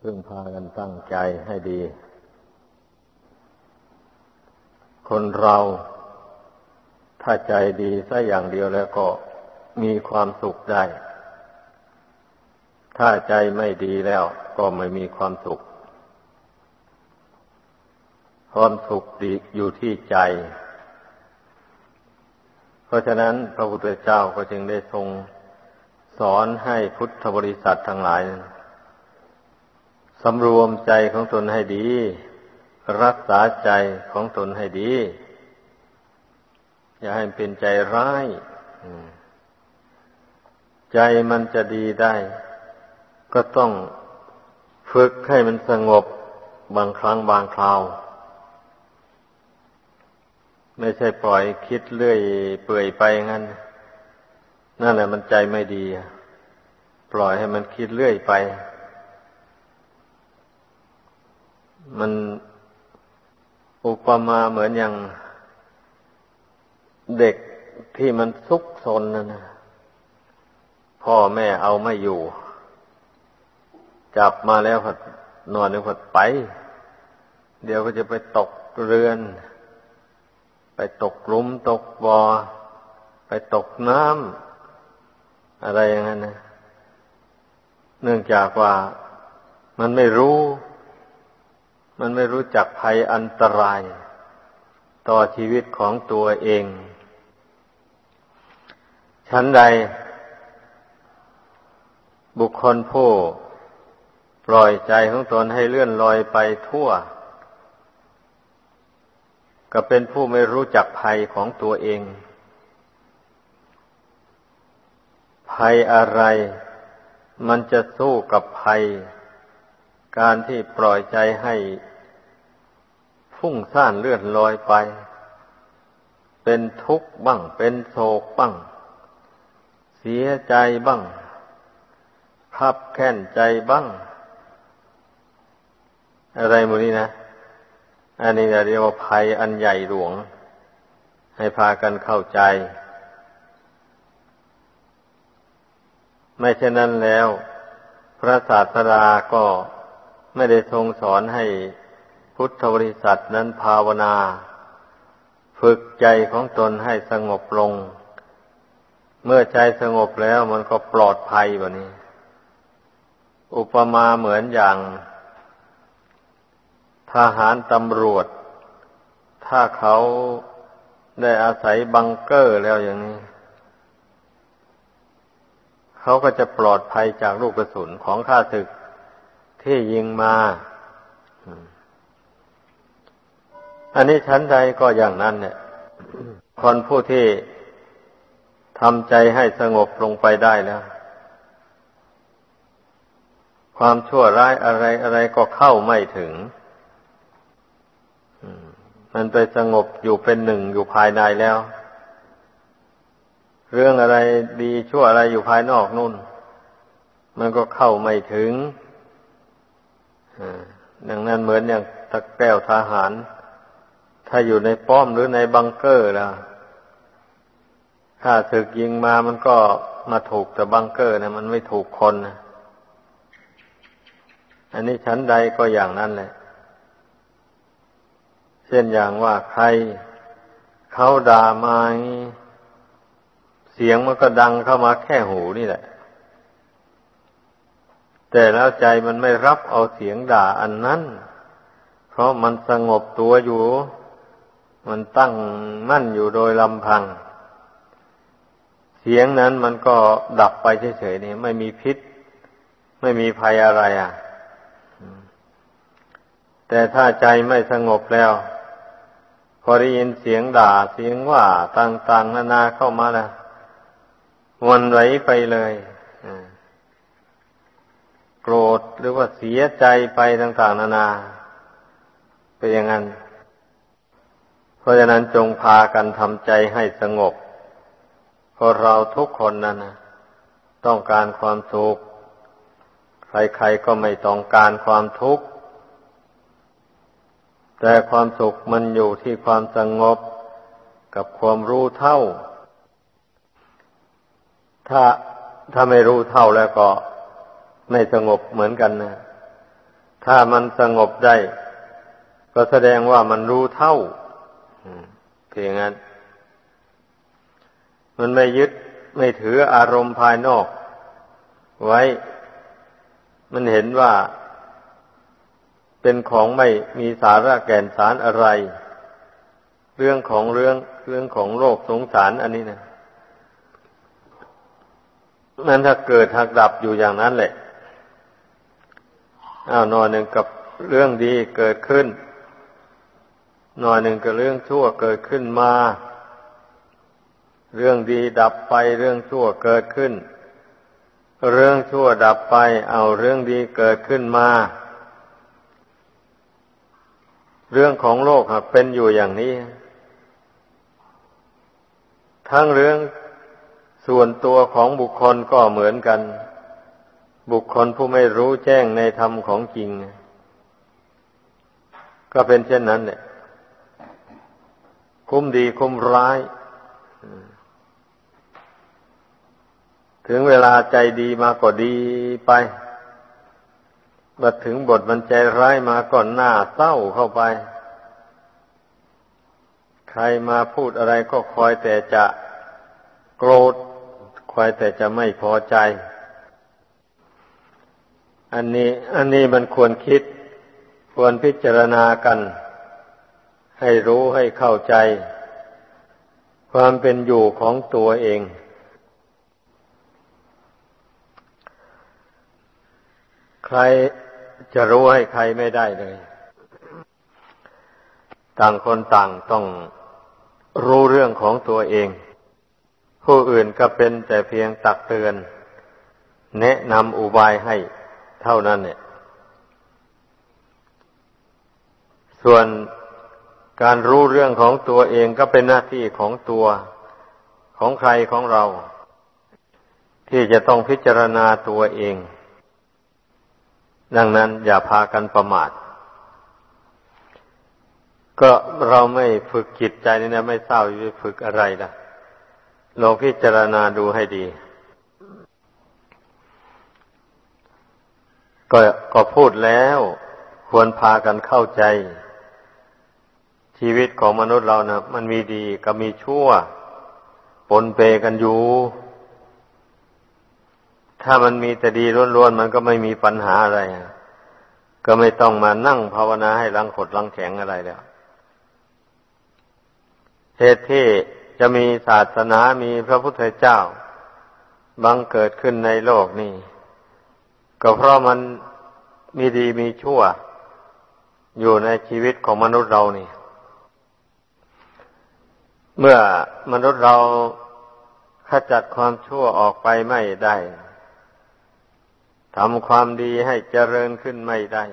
พึ่งพากันตั้งใจให้ดี คนเราถ้าใจดีสัอย่างเดียวแล้วก็มีความสุขได้ ถ้าใจไม่ดีแล้วก็ไม่มีความสุข ความสุขดีอยู่ที่ใจ เพราะฉะนั้นพระพุทธเจ้าก็จึงได้ทรงสอนให้พุทธบริษัททั้งหลาย สำรวมใจของตนให้ดี รักษาใจของตนให้ดี อย่าให้เป็นใจร้ายใจมันจะดีได้ ก็ต้องฝึกให้มันสงบบางครั้งบางคราว ไม่ใช่ปล่อยคิดเรื่อยเปื่อยไปงั้น นั่นแหละมันใจไม่ดี ปล่อยให้มันคิดเรื่อยไป มันอุปมาเหมือนอย่างเด็กที่มันซุกซนนะนะพ่อแม่เอาไม่อยู่ จับมาแล้วผัดนอนแล้วผัดไป เดี๋ยวก็จะไปตกเรือน ไปตกลุมตกบอ่อไปตกน้ำอะไรอย่างนั้นนะเนื่องจากว่ามันไม่รู้ มันไม่รู้จักภัยอันตราย ต่อชีวิตของตัวเอง ชั้นใด บุคคลผู้ปล่อยใจของตนให้เลื่อนลอยไปทั่ว ก็เป็นผู้ไม่รู้จักภัยของตัวเอง ภัยอะไร มันจะสู้กับภัย การที่ปล่อยใจให้ฟุ้งซ่านเลื่อนลอยไป เป็นทุกข์บ้าง เป็นโศกบ้าง เสียใจบ้างขับแค้นใจบ้าง อะไรมูนี้นะ อันนี้เรียกว่าภัยอันใหญ่หลวง ให้พากันเข้าใจ ไม่เช่นนั้นแล้ว พระศาสดาก็ ไม่ได้ทรงสอนให้พุทธบริษัทนั้นภาวนา ฝึกใจของตนให้สงบลง เมื่อใจสงบแล้วมันก็ปลอดภัยแบบนี้ อุปมาเหมือนอย่าง ทหารตำรวจ ถ้าเขาได้อาศัยบังเกอร์แล้วอย่างนี้ เขาก็จะปลอดภัยจากลูกกระสุนของข้าศึก ที่ยิงมา อันนี้ชั้นใดก็อย่างนั้นเนี่ยคนผู้ที่ทำใจให้สงบลงไปได้แล้วความชั่วร้ายอะไรอะไรก็เข้าไม่ถึง มันไปสงบอยู่เป็นหนึ่งอยู่ภายในแล้ว เรื่องอะไรดีชั่วอะไรอยู่ภายนอกนู่น มันก็เข้าไม่ถึง ดังนั้นเหมือนอย่างตะแก้วทหาร ถ้าอยู่ในป้อมหรือในบังเกอร์ล้วถ้าถึกยิงมามันก็มาถูกแต่บังเกอร์นะมันไม่ถูกคนนะอันนี้ชั้นใดก็อย่างนั้นแหละ เช่นอย่างว่าใครเขาด่ามาเสียงมันก็ดังเข้ามาแค่หูนี่แหละ แต่แล้วใจมันไม่รับเอาเสียงด่าอันนั้น เพราะมันสงบตัวอยู่ มันตั้งมั่นอยู่โดยลำพัง เสียงนั้นมันก็ดับไปเฉยๆนี่ไม่มีพิษ ไม่มีภัยอะไรอะ แต่ถ้าใจไม่สงบแล้ว พอได้ยินเสียงด่าเสียงว่าต่างๆนานาเข้ามาแล้ววันไหวไปเลย รธหรือว่าเสียใจไปต่าง ๆ นานา เป็นอย่างนั้น เพราะฉะนั้นจงพากันทำใจให้สงบเพราะเราทุกคนนั้นนะต้องการความสุข ใครๆก็ไม่ต้องการความทุกข์ แต่ความสุขมันอยู่ที่ความสงบกับความรู้เท่า ถ้าถ้าไม่รู้เท่าแล้วก็ ไม่สงบเหมือนกันนะถ้ามันสงบได้ ก็แสดงว่ามันรู้เท่าเพียงนั้น มันไม่ยึดไม่ถืออารมณ์ภายนอก ไว้ มันเห็นว่า เป็นของไม่มีสาระแก่นสารอะไร เรื่องของเรื่องเรื่องของโลกสงสารอันนี้นะมันถ้าเกิดหักดับอยู่อย่างนั้นแหละ อ้าวนอนหนึ่งกับเรื่องดีเกิดขึ้นนอนหนึ่งกับเรื่องชั่วเกิดขึ้นมา เรื่องดีดับไปเรื่องชั่วเกิดขึ้น เรื่องชั่วดับไป เอาเรื่องดีเกิดขึ้นมา เรื่องของโลกเป็นอยู่อย่างนี้ ทั้งเรื่องส่วนตัวของบุคคลก็เหมือนกัน บุคคลผู้ไม่รู้แจ้งในธรรมของจริง ก็เป็นเช่นนั้นเนี่ยคุ้มดีคุ้มร้าย ถึงเวลาใจดีมาก็ดีไปมาถึงบทมันใจร้ายมาก่อนหน้าเศร้าเข้าไป ใครมาพูดอะไรก็คอยแต่จะโกรธ คอยแต่จะไม่พอใจ อันนี้อันนี้มันควรคิด ควรพิจารณากัน ให้รู้ให้เข้าใจ ความเป็นอยู่ของตัวเอง ใครจะรู้ให้ใครไม่ได้เลย ต่างคนต่างต้องรู้เรื่องของตัวเอง ผู้อื่นก็เป็นแต่เพียงตักเตือน แนะนำอุบายให้ เท่านั้นเนี่ย ส่วนการรู้เรื่องของตัวเองก็เป็นหน้าที่ของตัวของใครของเรา ที่จะต้องพิจารณาตัวเอง ดังนั้นอย่าพากันประมาท ก็เราไม่ฝึกจิตใจนี่นะไม่เศร้าจะฝึกอะไรล่ะลองพิจารณาดูให้ดี ก็ก็พูดแล้วควรพากันเข้าใจ ชีวิตของมนุษย์เรานะมันมีดีก็มีชั่ว ปนเปกันอยู่ ถ้ามันมีแต่ดีล้วนๆมันก็ไม่มีปัญหาอะไร ก็ไม่ต้องมานั่งภาวนาให้ลังขดลังแข็งอะไรแล้วเหตุที่จะมีศาสนามีพระพุทธเจ้า บังเกิดขึ้นในโลกนี้ ก็เพราะมันมีดีมีชั่ว อยู่ในชีวิตของมนุษย์เรานี่ เมื่อมนุษย์เราขจัดความชั่วออกไปไม่ได้ทำความดีให้เจริญขึ้นไม่ได้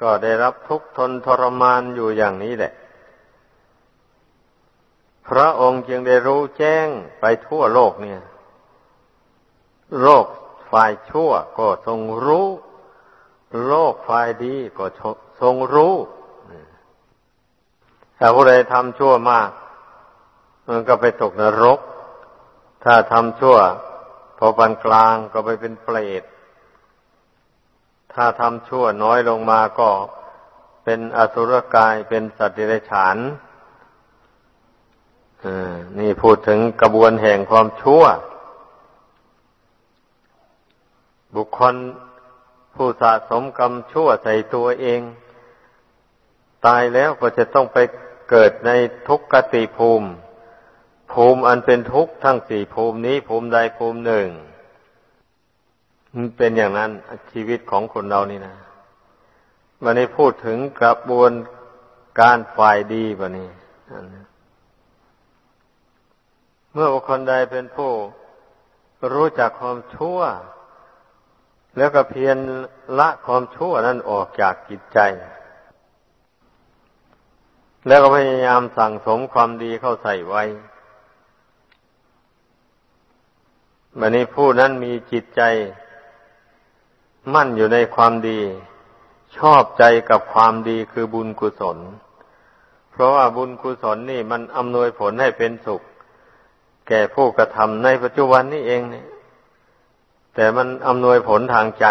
ก็ได้รับทุกข์ทนทรมานอยู่อย่างนี้แหละ พระองค์จึงได้รู้แจ้งไปทั่วโลกเนี่ย โลก ฝ่ายชั่วก็ทรงรู้ โลกฝ่ายดีก็ทรงรู้ถ้าผู้ใดทำชั่วมาก มันก็ไปตกนรก ถ้าทำชั่ว พอปานกลางก็ไปเป็นเปรต ถ้าทำชั่วน้อยลงมาก็เป็นอสุรกายเป็นสัตว์เดรัจฉานนี่พูดถึงกระบวนแห่งความชั่ว บุคคลผู้สะสมกรรมชั่วใส่ตัวเอง ตายแล้วก็จะต้องไปเกิดในทุกขติภูมิ ภูมิอันเป็นทุกข์ทั้งสี่ภูมินี้ภูมิใดภูมิหนึ่ง มันเป็นอย่างนั้นชีวิตของคนเรานี่นะวันนี้พูดถึงกระบวนการฝ่ายดีวันนี้ เมื่อบุคคลใดเป็นผู้รู้จักความชั่ว แล้วก็เพียรละความชั่วนั้นออกจากจิตใจ แล้วก็พยายามสั่งสมความดีเข้าใส่ไว้บันนี้ผู้นั้นมีจิตใจ มั่นอยู่ในความดี ชอบใจกับความดีคือบุญกุศล เพราะว่าบุญกุศลนี่มันอำนวยผลให้เป็นสุข แก่ผู้กระทำในปัจจุบันนี้เองเนี่ย แต่มันอำนวยผลทางใจ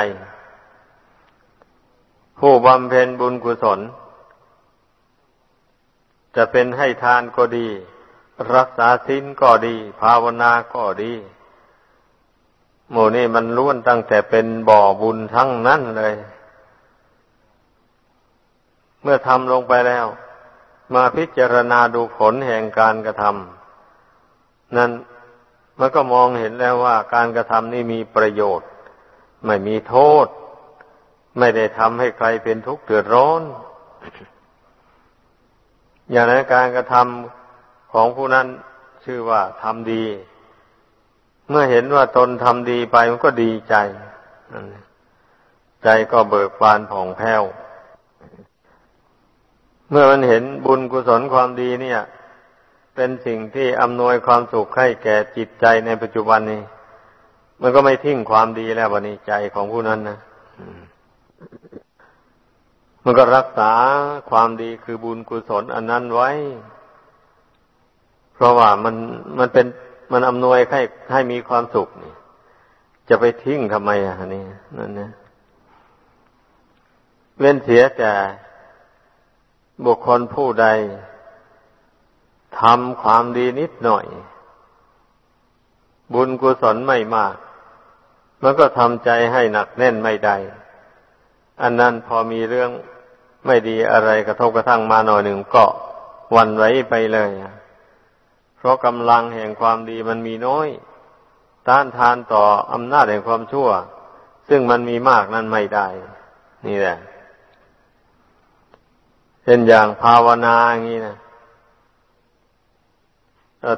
ผู้บำเพ็ญบุญกุศล จะเป็นให้ทานก็ดี รักษาศีลก็ดี ภาวนาก็ดีหมู่นี้มันล้วนตั้งแต่เป็นบ่อบุญทั้งนั้นเลย เมื่อทำลงไปแล้ว มาพิจารณาดูผลแห่งการกระทำนั้น มันก็มองเห็นแล้วว่าการกระทำนี้มีประโยชน์ ไม่มีโทษ ไม่ได้ทำให้ใครเป็นทุกข์เดือดร้อน อย่างนั้นการกระทำของผู้นั้นชื่อว่าทำดี เมื่อเห็นว่าตนทำดีไปมันก็ดีใจ ใจก็เบิกบานผ่องแผ้ว เมื่อมันเห็นบุญกุศลความดีเนี่ย เป็นสิ่งที่อำนวยความสุขให้แก่จิตใจในปัจจุบันนี้ มันก็ไม่ทิ้งความดีแล้ววันนี้ใจของผู้นั้นนะมันก็รักษาความดีคือบุญกุศลอันนั้นไว้ เพราะว่ามันมันเป็นมันอำนวยให้ให้มีความสุขนี่ จะไปทิ้งทำไมอะนี่นั่นนะเว้นเสียแต่บุคคลผู้ใด ทำความดีนิดหน่อย บุญกุศลไม่มาก มันก็ทำใจให้หนักแน่นไม่ได้ อันนั้นพอมีเรื่องไม่ดีอะไรกระทบกระทั่งมาหน่อยหนึ่งก็วันไว้ไปเลย เพราะกำลังแห่งความดีมันมีน้อย ต้านทานต่ออำนาจแห่งความชั่ว ซึ่งมันมีมากนั้นไม่ได้ นี่แหละ เช่นอย่างภาวนาอย่างนี้นะ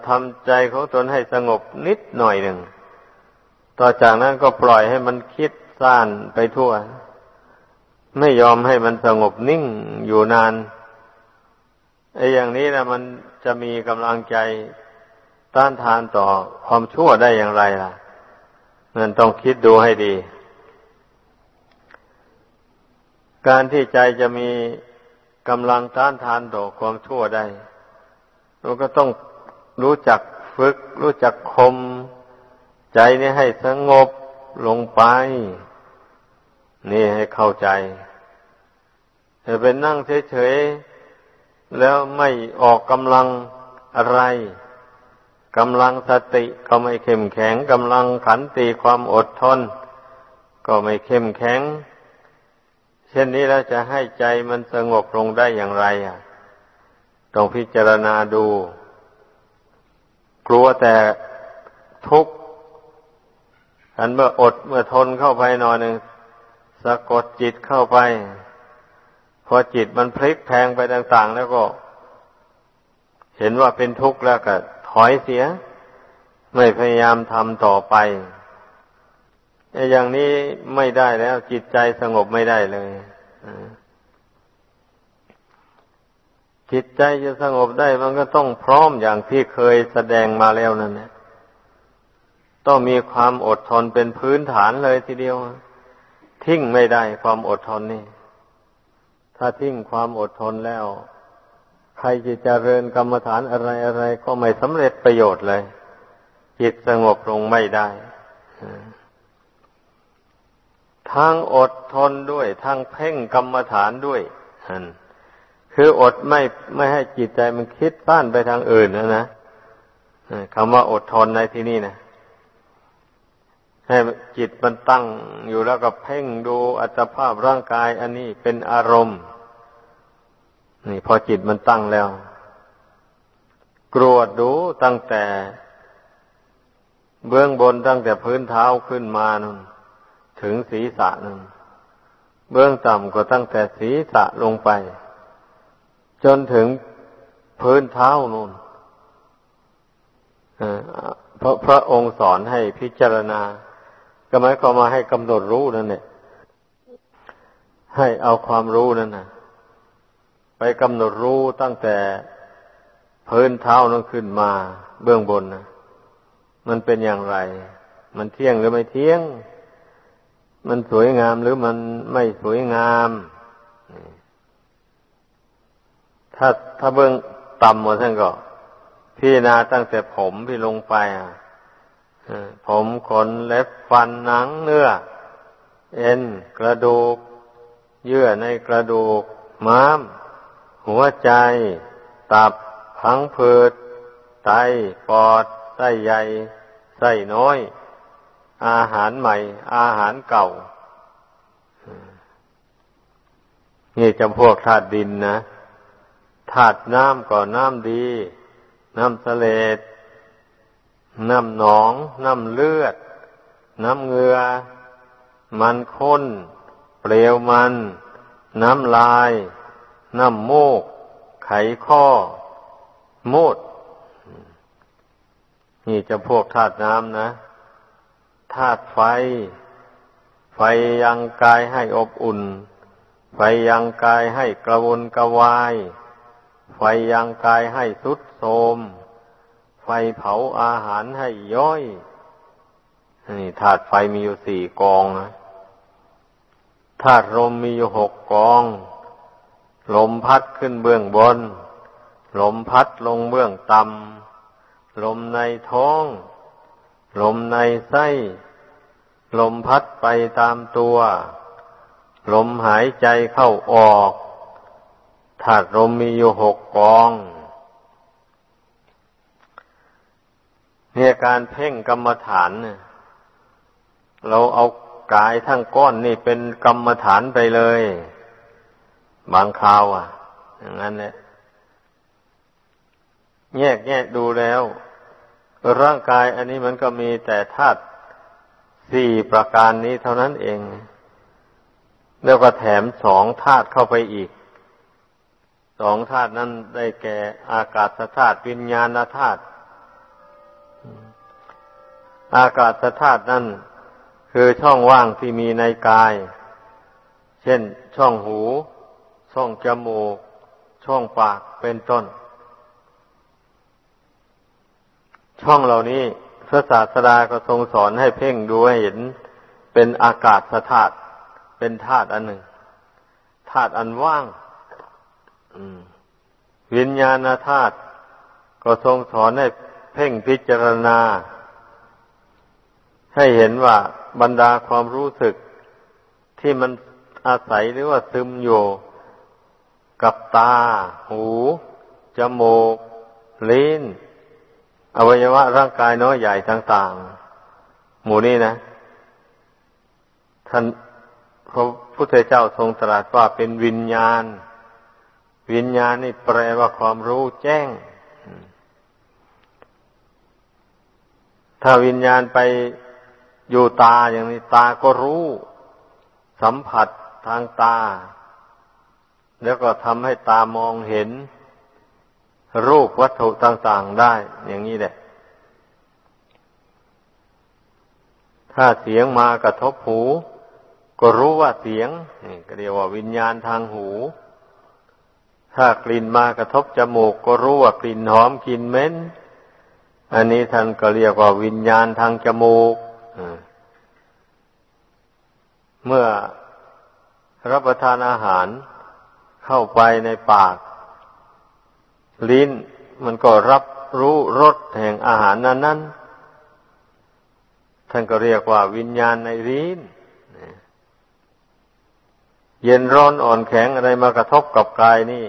ทำใจของตนให้สงบนิดหน่อยหนึ่ง ต่อจากนั้นก็ปล่อยให้มันคิดซ่านไปทั่ว ไม่ยอมให้มันสงบนิ่งอยู่นานไอ้อย่างนี้นะมันจะมีกำลังใจต้านทานต่อความชั่วได้อย่างไรล่ะนั่นต้องคิดดูให้ดี การที่ใจจะมีกำลังต้านทานต่อความชั่วได้เราก็ต้อง รู้จักฝึก รู้จักคม ใจนี่ให้สงบลงไป นี่ให้เข้าใจจะเป็นนั่งเฉยๆแล้วไม่ออกกำลังอะไรกำลังสติก็ไม่เข้มแข็งกำลังขันติความอดทน ก็ไม่เข้มแข็ง เช่นนี้แล้วจะให้ใจมันสงบลงได้อย่างไรอะต้องพิจารณาดู กลัวแต่ทุกข์ฉันเมื่ออดเมื่อทนเข้าไปหน่อยหนึ่งสะกดจิตเข้าไป พอจิตมันพลิกแพงไปต่าง ๆ แล้วก็ เห็นว่าเป็นทุกข์แล้วก็ถอยเสีย ไม่พยายามทำต่อไปอย่างนี้ไม่ได้แล้ว จิตใจสงบไม่ได้เลย จิตใจจะสงบได้มันก็ต้องพร้อมอย่างที่เคยแสดงมาแล้วนั่นแหละต้องมีความอดทนเป็นพื้นฐานเลยทีเดียว ทิ้งไม่ได้ความอดทนนี่ ถ้าทิ้งความอดทนแล้ว ใครจะเจริญกรรมฐานอะไรอะไรก็ไม่สำเร็จประโยชน์เลย จิตสงบลงไม่ได้ทั้งอดทนด้วยทั้งเพ่งกรรมฐานด้วย คืออดไม่ไม่ให้จิตใจมันคิดสั้นไปทางอื่นนะนะคำว่าอดทนในที่นี้นะให้จิตมันตั้งอยู่แล้วก็เพ่งดูอัตภาพร่างกาย อันนี้เป็นอารมณ์ นี่พอจิตมันตั้งแล้ว กรวดดูตั้งแต่เบื้องบนตั้งแต่พื้นเท้าขึ้นมานั่นถึงศีรษะนั่นเบื้องต่ำก็ตั้งแต่ศีรษะลงไป จนถึงพื้นเท้านู่นเพราะพระองค์สอนให้พิจารณา ก็หมายความมาให้กำหนดรู้นั่นเนี่ยให้เอาความรู้นั่นนะไปกำหนดรู้ตั้งแต่พื้นเท้านั้นขึ้นมาเบื้องบนนะมันเป็นอย่างไร มันเที่ยงหรือไม่เที่ยง มันสวยงามหรือมันไม่สวยงาม ถ้าถ้าเบื้องต่ำหมดท่านก็พี่นาตั้งแต่ผมพี่ลงไปอะผมขนเล็บฟันหนังเนื้อ เอ็นกระดูก เยื่อในกระดูก ม้าม หัวใจ ตับพังผืดไตปอดไส้ใหญ่ไส้น้อย อาหารใหม่ อาหารเก่า นี่จำพวกธาตุดินนะ ธาตุน้ำก็น้ำดี น้ำทะเลน้ำหนอง น้ำเลือด น้ำเงือ มันข้น เปลวมัน น้ำลาย น้ำมูก ไขข้อ มูด นี่จะพวกธาตุน้ำนะธาตุไฟ ไฟยังกายให้อบอุ่น ไฟยังกายให้กระวนกระวาย ไฟยังกายให้สุดโทมไฟเผาอาหารให้ย่อยนี่ธาตุไฟมีอยู่สี่กองนะธาตุลมมีอยู่หกกอง ลมพัดขึ้นเบื้องบน ลมพัดลงเบื้องต่ำ ลมในท้อง ลมในไส้ ลมพัดไปตามตัว ลมหายใจเข้าออก ธาตุลมมีอยู่หกกอง เนี่ยการเพ่งกรรมฐานเนี่ยเราเอากายทั้งก้อนนี่เป็นกรรมฐานไปเลย บางคราวอะ อย่างนั้นแหละแยกแยกดูแล้ว ร่างกายอันนี้มันก็มีแต่ธาตุสี่ประการนี้เท่านั้นเอง แล้วก็แถมสองธาตุเข้าไปอีก สองธาตุนั้นได้แก่อากาศธาตุวิญญาณธาตุอากาศธาตุนั่นคือช่องว่างที่มีในกาย เช่น ช่องหู ช่องจมูก ช่องปากเป็นต้น ช่องเหล่านี้พระศาสดาก็ทรงสอนให้เพ่งดูให้เห็น เป็นอากาศธาตุเป็นธาตุอันหนึ่งธาตุอันว่าง วิญญาณธาตุก็ทรงสอนให้เพ่งพิจารณา ให้เห็นว่าบรรดาความรู้สึกที่มันอาศัยหรือว่าซึมอยู่กับตา หู จมูก ลิ้น อวัยวะร่างกายน้อยใหญ่ต่างๆ หมู่นี้นะ ท่านพระพุทธเจ้าทรงตรัสว่าเป็นวิญญาณ วิญญาณนี่แปลว่าความรู้แจ้ง ถ้าวิญญาณไปอยู่ตาอย่างนี้ตาก็รู้ สัมผัสทางตา แล้วก็ทำให้ตามองเห็น รูปวัตถุต่างๆได้ อย่างนี้แหละ ถ้าเสียงมากระทบหู ก็รู้ว่าเสียงนี่ก็เรียกว่าวิญญาณทางหู ถ้ากลิ่นมากระทบจมูกก็รู้ว่ากลิ่นหอมกลิ่นเหม็น อันนี้ท่านก็เรียกว่าวิญญาณทางจมูก เมื่อรับประทานอาหารเข้าไปในปาก ลิ้นมันก็รับรู้รสแห่งอาหารนั้นนั้นท่านก็เรียกว่าวิญญาณในลิ้นเย็นร้อนอ่อนแข็งอะไรมากระทบกับกายนี่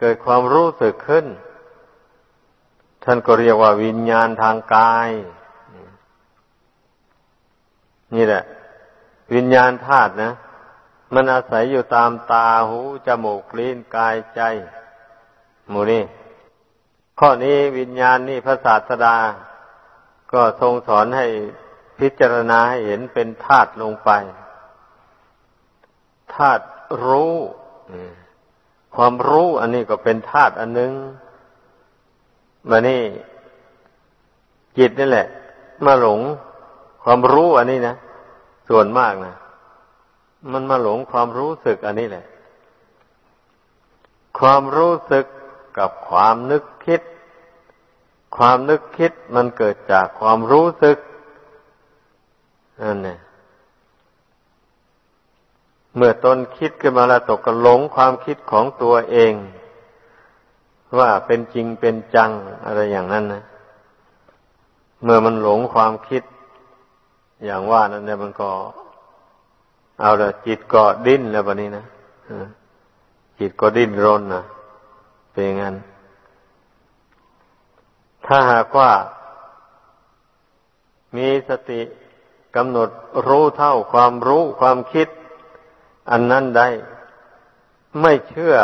เกิดความรู้สึกขึ้น ท่านก็เรียกว่าวิญญาณทางกาย นี่แหละ วิญญาณธาตุนะมันอาศัยอยู่ตามตาหูจมูกลิ้นกายใจหมูนี่ข้อนี้วิญญาณนี่พระศาสดา ก็ทรงสอนให้พิจารณาให้เห็นเป็นธาตุลงไปธาตุรู้ ความรู้อันนี้ก็เป็นธาตุอันหนึงมานี่จิตนี่แหละ มาหลงความรู้อันนี้นะส่วนมากนะมันมาหลงความรู้สึกอันนี้แหละ ความรู้สึกกับความนึกคิด ความนึกคิดมันเกิดจากความรู้สึกนั่นเนี่ย เมื่อตนคิดขึ้นมาแล้วตกกระหลงความคิดของตัวเอง ว่าเป็นจริงเป็นจังอะไรอย่างนั้นนะเมื่อมันหลงความคิด อย่างว่านั้นเนี่ยมันก็ เอาละจิตก็ดิ้นแล้ววันนี้นะจิตก็ดิ้นรนนะเป็นงั้น ถ้าหากว่า มีสติกำหนดรู้เท่าความรู้ความคิด อันนั้นได้ ไม่เชื่อ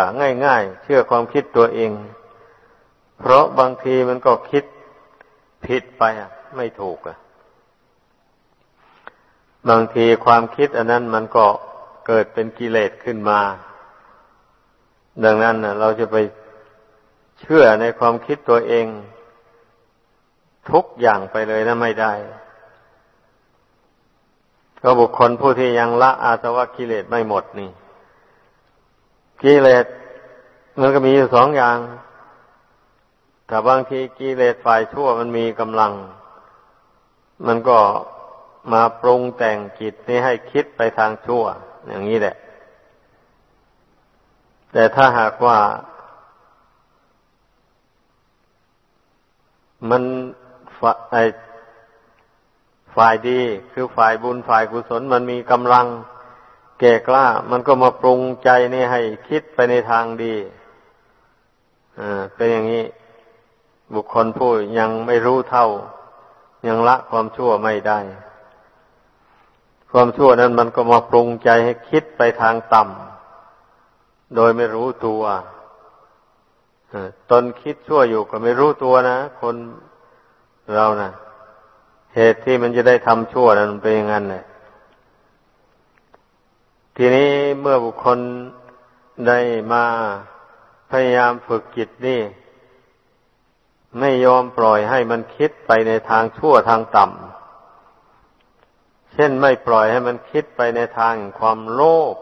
ง่าย ๆ เชื่อความคิดตัวเอง เพราะบางทีมันก็คิดผิดไปอะ ไม่ถูกอะ บางทีความคิดอันนั้นมันก็เกิดเป็นกิเลสขึ้นมา ดังนั้นเราจะไปเชื่อในความคิดตัวเอง ทุกอย่างไปเลยนะไม่ได้ ก็บุคคลผู้ที่ยังละอาสวะกิเลสไม่หมดนี่กิเลสมันก็มีอยู่สองอย่างแต่บางทีกิเลสฝ่ายชั่วมันมีกำลัง มันก็มาปรุงแต่งจิตนี้ให้คิดไปทางชั่ว อย่างนี้แหละ แต่ถ้าหากว่า มันไอ ฝ่ายดีคือฝ่ายบุญฝ่ายกุศลมันมีกำลังแก่กล้า มันก็มาปรุงใจนี่ให้คิดไปในทางดีอ่าเป็นอย่างนี้ บุคคลผู้ยังไม่รู้เท่า ยังละความชั่วไม่ได้ ความชั่วนั้นมันก็มาปรุงใจให้คิดไปทางต่ำโดยไม่รู้ตัวตนคิดชั่วอยู่ก็ไม่รู้ตัวนะ คนเรานะ เหตุที่มันจะได้ทำชั่วนั้นเป็นอย่างนั้นแหละทีนี้เมื่อบุคคลได้มาพยายามฝึกจิตนี่ ไม่ยอมปล่อยให้มันคิดไปในทางชั่วทางต่ำ เช่นไม่ปล่อยให้มันคิดไปในทางความโลภ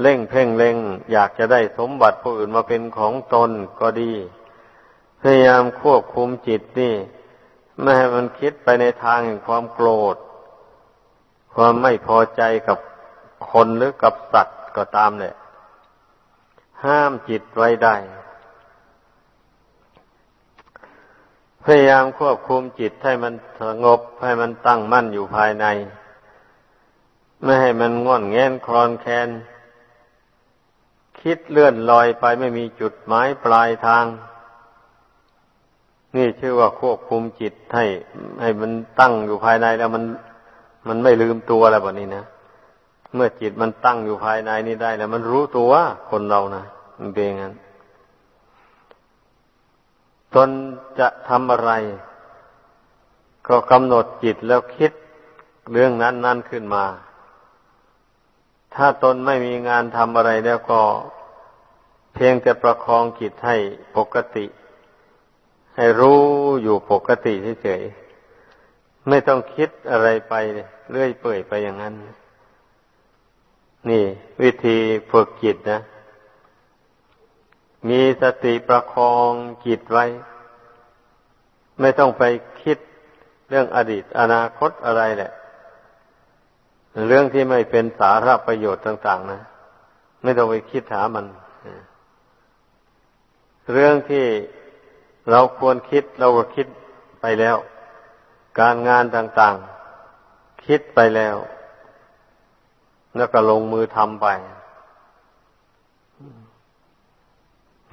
เล่งเพ่งเล็งอยากจะได้สมบัติผู้อื่นมาเป็นของตนก็ดี พยายามควบคุมจิตนี่ ไม่ให้มันคิดไปในทางแห่งความโกรธ ความไม่พอใจกับคนหรือกับสัตว์ก็ตามเนี่ยห้ามจิตไว้ได้ พยายามควบคุมจิตให้มันสงบให้มันตั้งมั่นอยู่ภายใน ไม่ให้มันง่อนแงนคลอนแคลนคิดเลื่อนลอยไปไม่มีจุดหมายปลายทาง นี่ชื่อว่าควบคุมจิตให้ ให้มันตั้งอยู่ภายในแล้วมัน มันไม่ลืมตัวแล้วแบบนี้นะเมื่อจิตมันตั้งอยู่ภายในนี่ได้แล้ว มันรู้ตัวคนเรานะมันเป็นงั้นตนจะทำอะไร ก็กำหนดจิตแล้วคิดเรื่องนั้นนั่นขึ้นมา ถ้าตนไม่มีงานทำอะไรแล้วก็ เพียงแต่ประคองจิตให้ปกติ ให้รู้อยู่ปกติเฉยๆไม่ต้องคิดอะไรไปเรื่อยเปื่อยไปอย่างนั้น นี่ วิธีฝึกจิตนะ มีสติประคองจิตไว้ ไม่ต้องไปคิดเรื่องอดีตอนาคตอะไรแหละ เรื่องที่ไม่เป็นสาระประโยชน์ต่าง ๆ นะ ไม่ต้องไปคิดหามัน เรื่องที่ เราควรคิดเราก็คิดไปแล้ว การงานต่างๆ คิดไปแล้ว แล้วก็ลงมือทำไป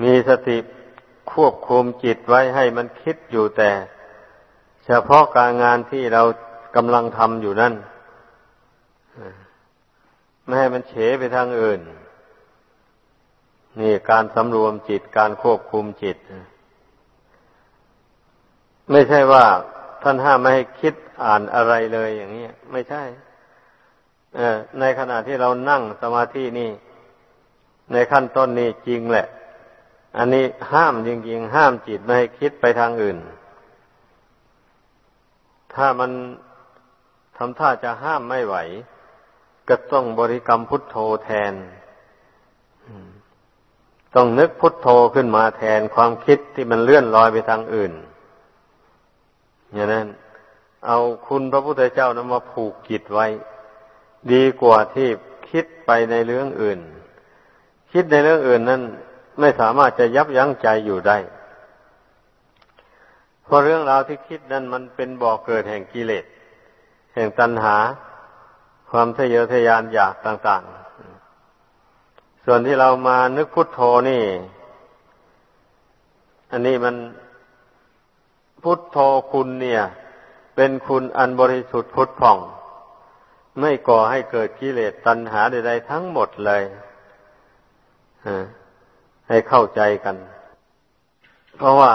มีสติควบคุมจิตไว้ให้มันคิดอยู่แต่ เฉพาะการงานที่เรากำลังทำอยู่นั่นไม่ให้มันเฉไปทางอื่น นี่การสำรวมจิตการควบคุมจิต ไม่ใช่ว่าท่านห้ามไม่ให้คิดอ่านอะไรเลยอย่างนี้ไม่ใช่ในขณะที่เรานั่งสมาธินี่ ในขั้นต้นนี่จริงแหละ อันนี้ห้ามจริงๆ ห้ามจิตไม่ให้คิดไปทางอื่น ถ้ามันทำท่าจะห้ามไม่ไหว ก็ต้องบริกรรมพุทโธแทนต้องนึกพุทโธขึ้นมาแทนความคิดที่มันเลื่อนลอยไปทางอื่น อย่างนั้น เอาคุณพระพุทธเจ้านำมาผูกจิตไว้ ดีกว่าที่คิดไปในเรื่องอื่น คิดในเรื่องอื่นนั้นไม่สามารถจะยับยั้งใจอยู่ได้ เพราะเรื่องราวที่คิดนั้นมันเป็นบ่อกเกิดแห่งกิเลส แห่งตัณหา ความทะเยอทะยานอยากต่าง ๆ ส่วนที่เรามานึกพุทโธนี่ อันนี้มัน พุทโธคุณเนี่ย เป็นคุณอันบริสุทธิ์พุทธผ่อง ไม่ก่อให้เกิดกิเลสตัณหาใดๆทั้งหมดเลยให้เข้าใจกัน เพราะว่า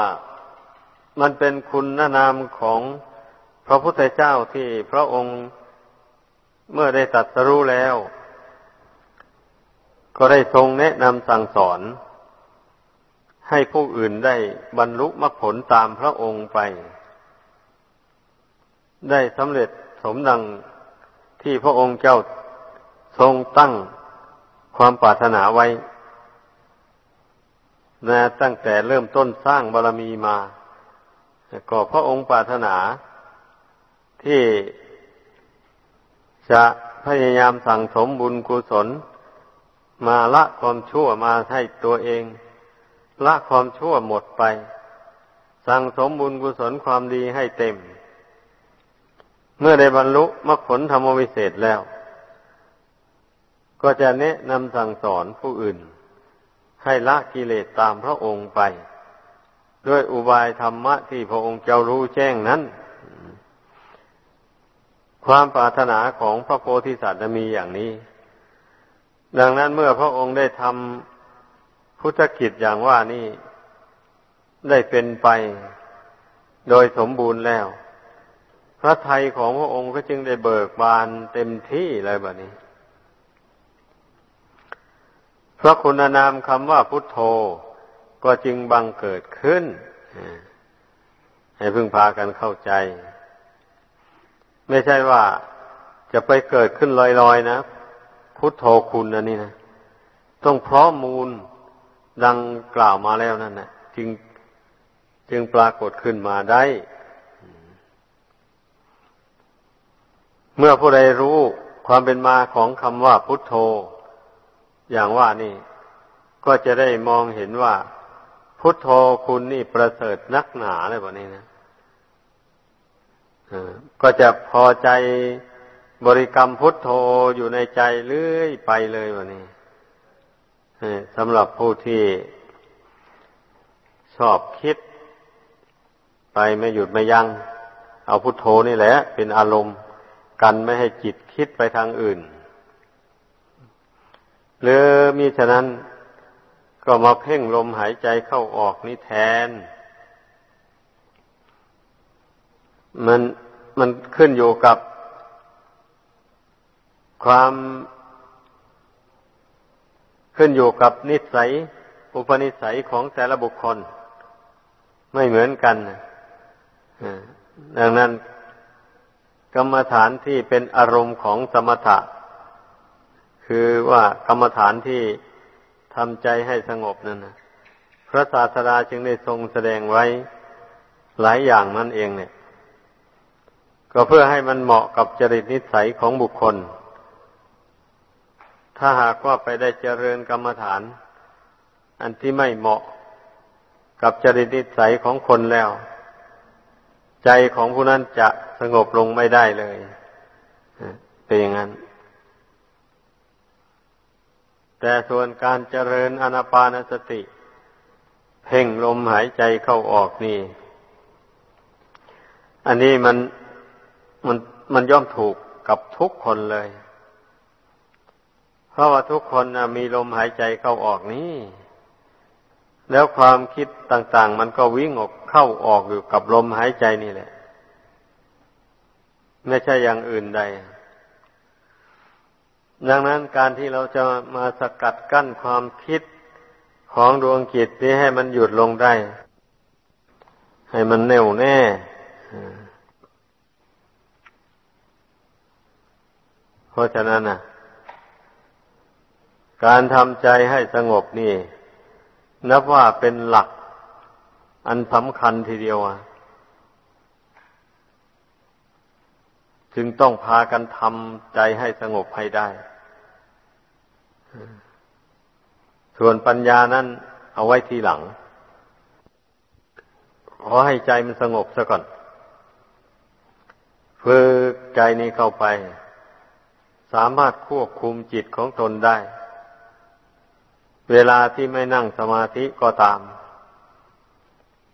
มันเป็นคุณนามของพระพุทธเจ้าที่พระองค์เมื่อได้ตัดสรู้แล้ว ก็ได้ทรงแนะนำสั่งสอน ให้ผู้อื่นได้บรรลุมรรคผลตามพระองค์ไป ได้สำเร็จสมดังที่พระองค์เจ้าทรงตั้งความปรารถนาไว้นะตั้งแต่เริ่มต้นสร้างบารรมีมา ก็พระองค์ปรารถนา ที่จะพยายามสั่งสมบุญกุศล มาละความชั่วมาให้ตัวเอง ละความชั่วหมดไป สั่งสมบุญกุศลความดีให้เต็ม เมื่อได้บรรลุมรรคผลธรรมวิเศษแล้ว ก็จะแนะนำสั่งสอนผู้อื่น ให้ละกิเลสตามพระองค์ไป ด้วยอุบายธรรมะที่พระองค์เจ้ารู้แจ้งนั้น ความปรารถนาของพระโพธิสัตว์มีอย่างนี้ ดังนั้นเมื่อพระองค์ได้ทำ พุทธกิจอย่างว่านี้ได้เป็นไปโดยสมบูรณ์แล้ว พระไทยของพระองค์ก็จึงได้เบิกบานเต็มที่เลยแบบนี้ พระคุณนามคำว่าพุทโธก็จึงบังเกิดขึ้น ให้พึ่งพากันเข้าใจ ไม่ใช่ว่าจะไปเกิดขึ้นลอยๆนะ พุทโธคุณอันนี้นะ ต้องพร้อมมูล ดังกล่าวมาแล้วนั่นนะจึงจึงปรากฏขึ้นมาได้ เมื่อผู้ใดรู้ความเป็นมาของคำว่าพุทโธ อย่างว่านี่ ก็จะได้มองเห็นว่า พุทโธคุณนี่ประเสริฐนักหนาเลยแบบนี้นะก็จะพอใจบริกรรมพุทโธอยู่ในใจเรื่อยไปเลยวันนี้ สำหรับผู้ที่ชอบคิด ไปไม่หยุดไม่ยัง้งเอาพุทโธนี่แหละ เป็นอารมณ์กันไม่ให้จิตคิดไปทางอื่น หรือมีฉะนั้นก็มาเพ่งลมหายใจเข้าออกนี่แทน มันมันขึ้นอยู่กับความ ขึ้นอยู่กับนิสัย อุปนิสัยของแต่ละบุคคล ไม่เหมือนกันดังนั้นกรรมฐานที่เป็นอารมณ์ของสมถะ คือว่ากรรมฐานที่ทำใจให้สงบนั่นนะพระศาสดาจึงได้ทรงแสดงไว้หลายอย่างนั่นเองเนี่ย ก็เพื่อให้มันเหมาะกับจริตนิสัยของบุคคล ถ้าหากว่าไปได้เจริญกรรมฐาน อันที่ไม่เหมาะกับจริตนิสัยของคนแล้ว ใจของผู้นั้นจะสงบลงไม่ได้เลยเป็นอย่างนั้น แต่ส่วนการเจริญอนาปานสติ เพ่งลมหายใจเข้าออกนี่ อันนี้มันมันมันย่อมถูกกับทุกคนเลย ราะว่าทุกคนมีลมหายใจเข้าออกนี้ แล้วความคิดต่าง ๆ มันก็วิ่งออกเข้าออกอยู่กับลมหายใจนี่แหละ ไม่ใช่อย่างอื่นใด ดังนั้นการที่เราจะมาสกัดกั้นความคิดของดวงจิตนี้ให้มันหยุดลงได้ ให้มันแน่วแน่เพราะฉะนั้นนะ การทำใจให้สงบนี่ นับว่าเป็นหลักอันสำคัญทีเดียวอะจึงต้องพากันทำใจให้สงบให้ได้ ส่วนปัญญานั้นเอาไว้ทีหลัง ขอให้ใจมันสงบซะก่อน ฝึกใจนี้เข้าไป สามารถควบคุมจิตของตนได้ เวลาที่ไม่นั่งสมาธิก็ตาม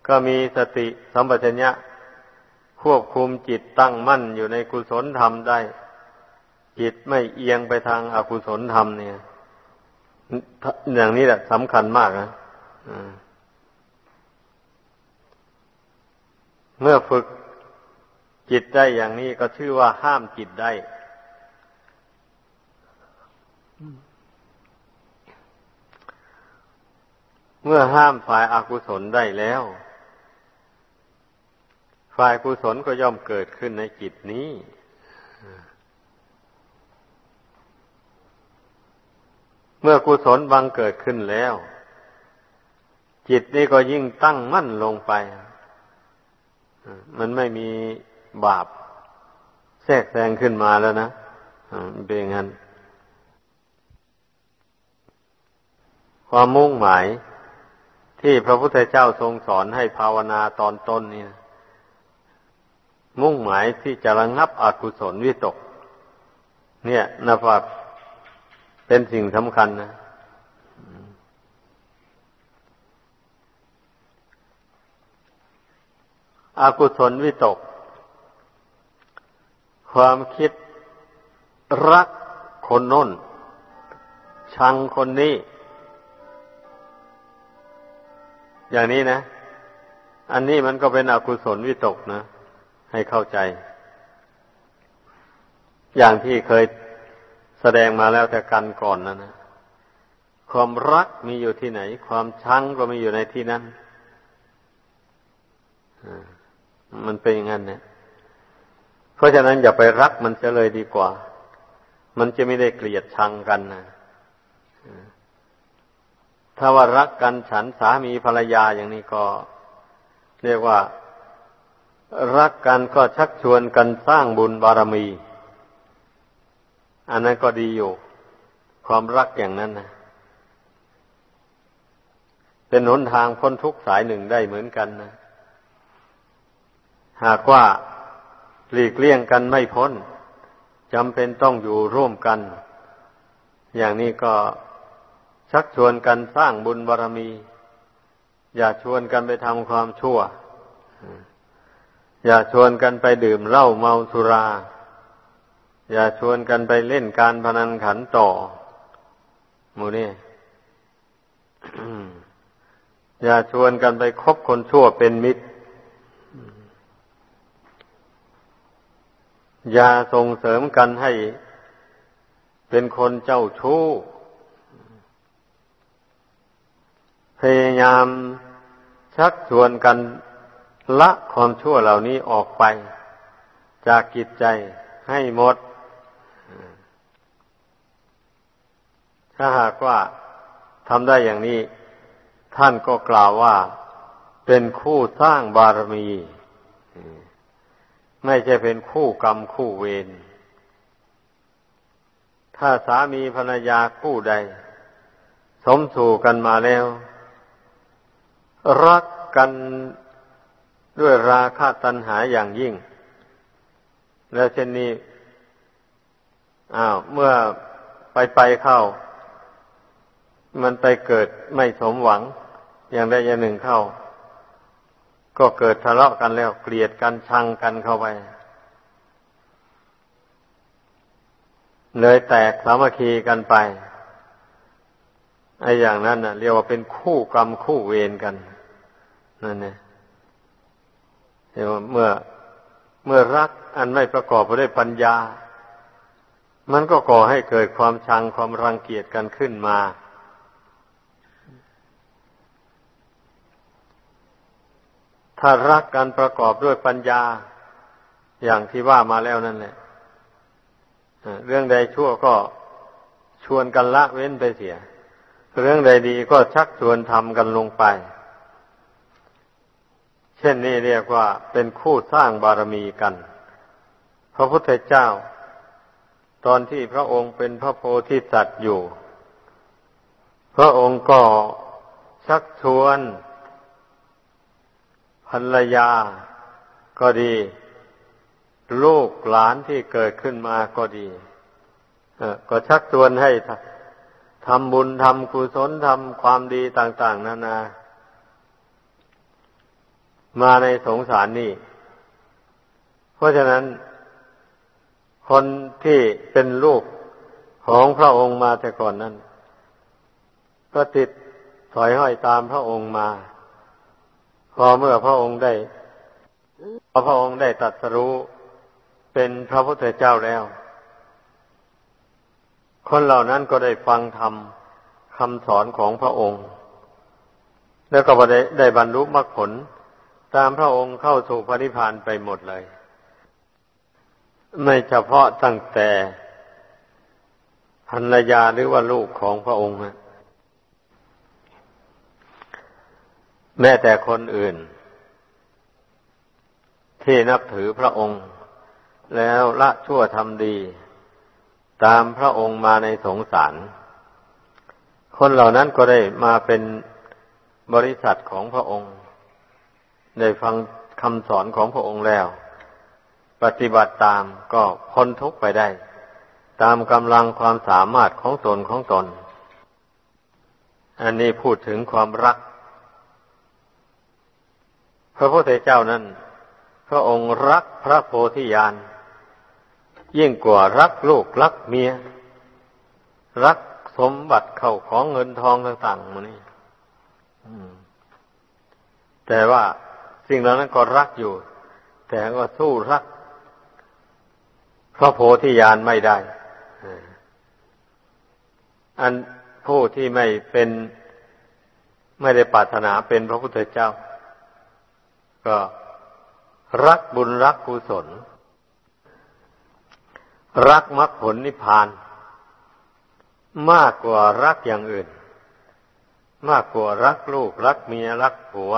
ก็มีสติสัมปชัญญะควบคุมจิตตั้งมั่นอยู่ในกุศลธรรมได้ จิตไม่เอียงไปทางอากุศลธรรมเนี่ย อย่างนี้แหละสำคัญมากนะเมื่อฝึกจิตได้อย่างนี้ก็ชื่อว่าห้ามจิตได้ เมื่อห้ามฝ่ายอากุศลได้แล้ว ฝ่ายกุศลก็ย่อมเกิดขึ้นในจิตนี้เมื่อกุศลบังเกิดขึ้นแล้ว จิตนี้ก็ยิ่งตั้งมั่นลงไป มันไม่มีบาปแทรกแซงขึ้นมาแล้วนะเป็นอย่างนั้น ความมุ่งหมาย ที่พระพุทธเจ้าทรงสอนให้ภาวนาตอนต้นนี่มุ่งหมายที่จะระงงับอกุศลวิตก เนี่ยนับว่าเป็นสิ่งสำคัญนะอากุศลวิตก ความคิดรักคนน้น ชังคนนี้ อย่างนี้นะ อันนี้มันก็เป็นอกุศลวิตกนะ ให้เข้าใจ อย่างที่เคยแสดงมาแล้วแต่กันก่อนนะนะความรักมีอยู่ที่ไหน ความชังก็มีอยู่ในที่นั้นมันเป็นอย่างนั้นเนี่ยเพราะฉะนั้นอย่าไปรักมันจะเลยดีกว่า มันจะไม่ได้เกลียดชังกันนะ ถ้าว่ารักกันฉันสามีภรรยาอย่างนี้ก็ เรียกว่า รักกันก็ชักชวนกันสร้างบุญบารมี อันนั้นก็ดีอยู่ ความรักอย่างนั้นนะเป็นหนทางพ้นทุกสายหนึ่งได้เหมือนกันนะหากว่าหลีกเลี่ยงกันไม่พ้นจำเป็นต้องอยู่ร่วมกัน อย่างนี้ก็ ชักชวนกันสร้างบุญบารรมี อย่าชวนกันไปทำความชั่ว อย่าชวนกันไปดื่มเหล้าเมาสุรา อย่าชวนกันไปเล่นการพนันขันต่อมูนี่อย่าชวนกันไปคบคนชั่วเป็นมิตร อย่าส่งเสริมกันให้เป็นคนเจ้าชู้ พยายามชักชวนกันละความชั่วเหล่านี้ออกไป จากกิจใจให้หมด ถ้าหากว่าทำได้อย่างนี้ ท่านก็กล่าวว่าเป็นคู่สร้างบารมี ไม่ใช่เป็นคู่กรรมคู่เวรถ้าสามีภรรยาคู่ใด สมสู่กันมาแล้ว รักกันด้วยราคะตัณหาอย่างยิ่ง แล้วเช่นนี้อ้าวเมื่อไปไปเข้า มันไปเกิดไม่สมหวัง อย่างใดอย่างหนึ่งเข้า ก็เกิดทะเลาะกันแล้วเกลียดกันชังกันเข้าไปเลยแตกสามัคคีกันไปไอ้อย่างนั้นน่ะเรียกว่าเป็นคู่กรรมคู่เวรกัน นั่นเนี่ยเรียกว่าเมื่อเมื่อรักอันไม่ประกอบไปด้วยปัญญา มันก็ก่อให้เกิดความชังความรังเกียจกันขึ้นมา ถ้ารักกันประกอบด้วยปัญญา อย่างที่ว่ามาแล้วนั่นแหละเรื่องใดชั่วก็ชวนกันละเว้นไปเสีย เรื่องใดดีก็ชักชวนทำกันลงไป เช่นนี้เรียกว่าเป็นคู่สร้างบารมีกัน พระพุทธเจ้า ตอนที่พระองค์เป็นพระโพธิสัตว์อยู่ พระองค์ก็ชักชวนภรรยาก็ดี ลูกหลานที่เกิดขึ้นมาก็ดีก็ชักชวนให้ทำบุญทำกุศลทำความดีต่าง ๆ นานา มาในสงสารนี่ เพราะฉะนั้น คนที่เป็นลูกของพระองค์มาแต่ก่อนนั้น ก็ติดถอยห้อยตามพระองค์มา พอเมื่อพระองค์ได้พอพระองค์ได้ตัดสรู้เป็นพระพุทธเจ้าแล้ว คนเหล่านั้นก็ได้ฟังธรรมคำสอนของพระองค์ แล้วก็ได้ได้บรรลุมรรคผล ตามพระองค์เข้าสู่พระนิพพานไปหมดเลย ไม่เฉพาะตั้งแต่ภรรยาหรือว่าลูกของพระองค์แม้แต่คนอื่น ที่นับถือพระองค์ แล้วละชั่วทำดี ตามพระองค์มาในสงสาร คนเหล่านั้นก็ได้มาเป็นบริษัทของพระองค์ ได้ฟังคำสอนของพระองค์แล้ว ปฏิบัติตามก็พ้นทุกข์ไปได้ ตามกำลังความสามารถของตนของตน อันนี้พูดถึงความรัก พระพุทธเจ้านั้น พระองค์รักพระโพธิญาณยิ่งกว่ารักลูกรักเมีย รักสมบัติเข้าของเงินทองต่างๆมันนี่แต่ว่า สิ่งเหล่านั้นก็รักอยู่ แต่ก็สู้รักพระโพธิญาณไม่ได้อันผู้ที่ไม่เป็นไม่ได้ปรารถนาเป็นพระพุทธเจ้า ก็รักบุญรักกุศล รักมรรคผลนิพพาน มากกว่ารักอย่างอื่น มากกว่ารักลูก รักเมียรักผัว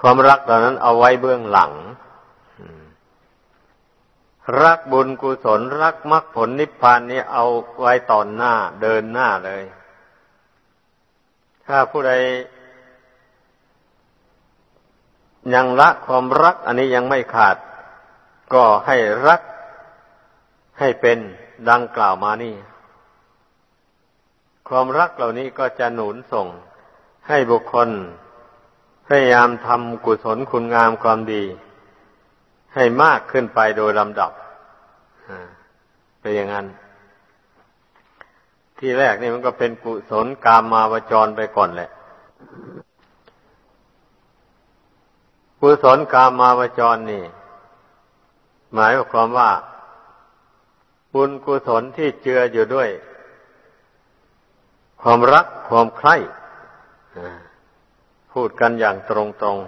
ความรักเหล่านั้นเอาไว้เบื้องหลัง รักบุญกุศลรักมรรคผลนิพพานนี้เอาไว้ตอนหน้าเดินหน้าเลย ถ้าผู้ใดยังละความรักอันนี้ยังไม่ขาด ก็ให้รักให้เป็นดังกล่าวมานี่ ความรักเหล่านี้ก็จะหนุนส่งให้บุคคล พยายามทำกุศลคุณงามความดี ให้มากขึ้นไปโดยลำดับเป็นอย่างนั้น ที่แรกนี่มันก็เป็นกุศลกามมาวจรไปก่อนแหละ กุศลกามาวจรนี่ หมายความว่า บุญกุศลที่เจืออยู่ด้วย ความรักความใคร่ พูดกันอย่างตรง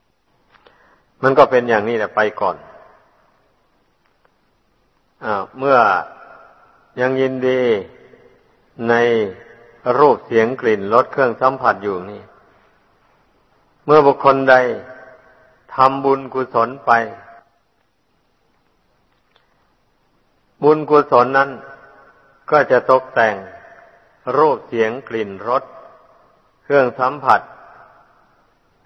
ๆ มันก็เป็นอย่างนี้แหละไปก่อนอเมื่อยังยินดีในรูปเสียงกลิ่นรสเครื่องสัมผัสอยู่นี่ เมื่อบุคคลใดทำบุญกุศลไป บุญกุศลนั้น ก็จะตกแต่งรูปเสียงกลิ่นรสเครื่องสัมผัส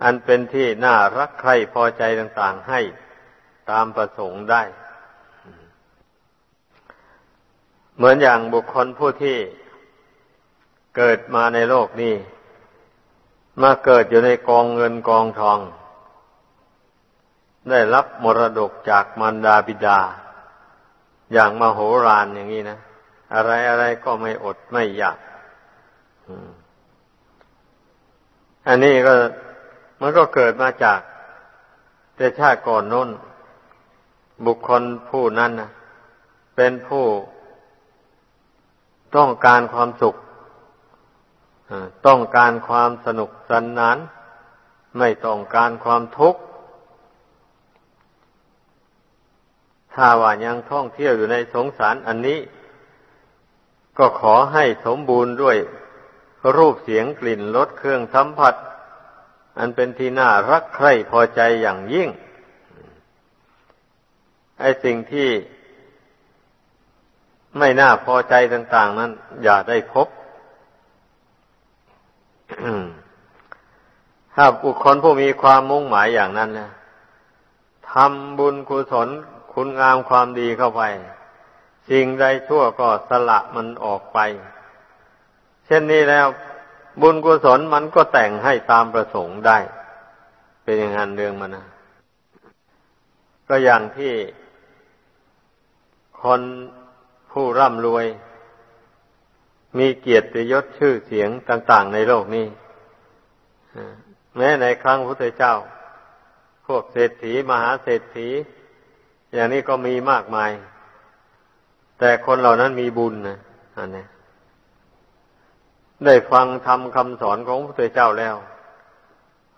อันเป็นที่น่ารักใคร่พอใจต่าง ๆ ให้ตามประสงค์ได้ เหมือนอย่างบุคคลผู้ที่เกิดมาในโลกนี้ มาเกิดอยู่ในกองเงินกองทอง ได้รับมรดกจากมารดาบิดา อย่างมโหฬารอย่างนี้นะ อะไรอะไรก็ไม่อดไม่อยาก อันนี้ก็ มันก็เกิดมาจากแต่ชาติก่อนน้น บุคคลผู้นั้นนะเป็นผู้ต้องการความสุขต้องการความสนุกสนนาน ไม่ต้องการความทุกข์ถ้าว่ายังท่องเที่ยวอยู่ในสงสารอันนี้ ก็ขอให้สมบูรณ์ด้วยรูปเสียงกลิ่นรสเครื่องสัมผัส อันเป็นที่น่ารักใคร่พอใจอย่างยิ่ง ไอ้สิ่งที่ไม่น่าพอใจต่าง ๆ นั้น อย่าได้พบ ถ้าบุคคลผู้มีความมุ่งหมายอย่างนั้นนะทำบุญกุศลคุณงามความดีเข้าไป สิ่งใดชั่วก็สละมันออกไป เช่นนี้แล้ว บุญกุศลมันก็แต่งให้ตามประสงค์ได้ เป็นอย่างนั้นเรื่องมันนะก็อย่างที่คนผู้ร่ำรวย มีเกียรติยศชื่อเสียงต่าง ๆ ในโลกนี้แม้ในครั้งพุทธเจ้า พวกเศรษฐีมหาเศรษฐี อย่างนี้ก็มีมากมาย แต่คนเหล่านั้นมีบุญนะอันนี้ ได้ฟังทำคำสอนของพระพุทธเจ้าแล้ว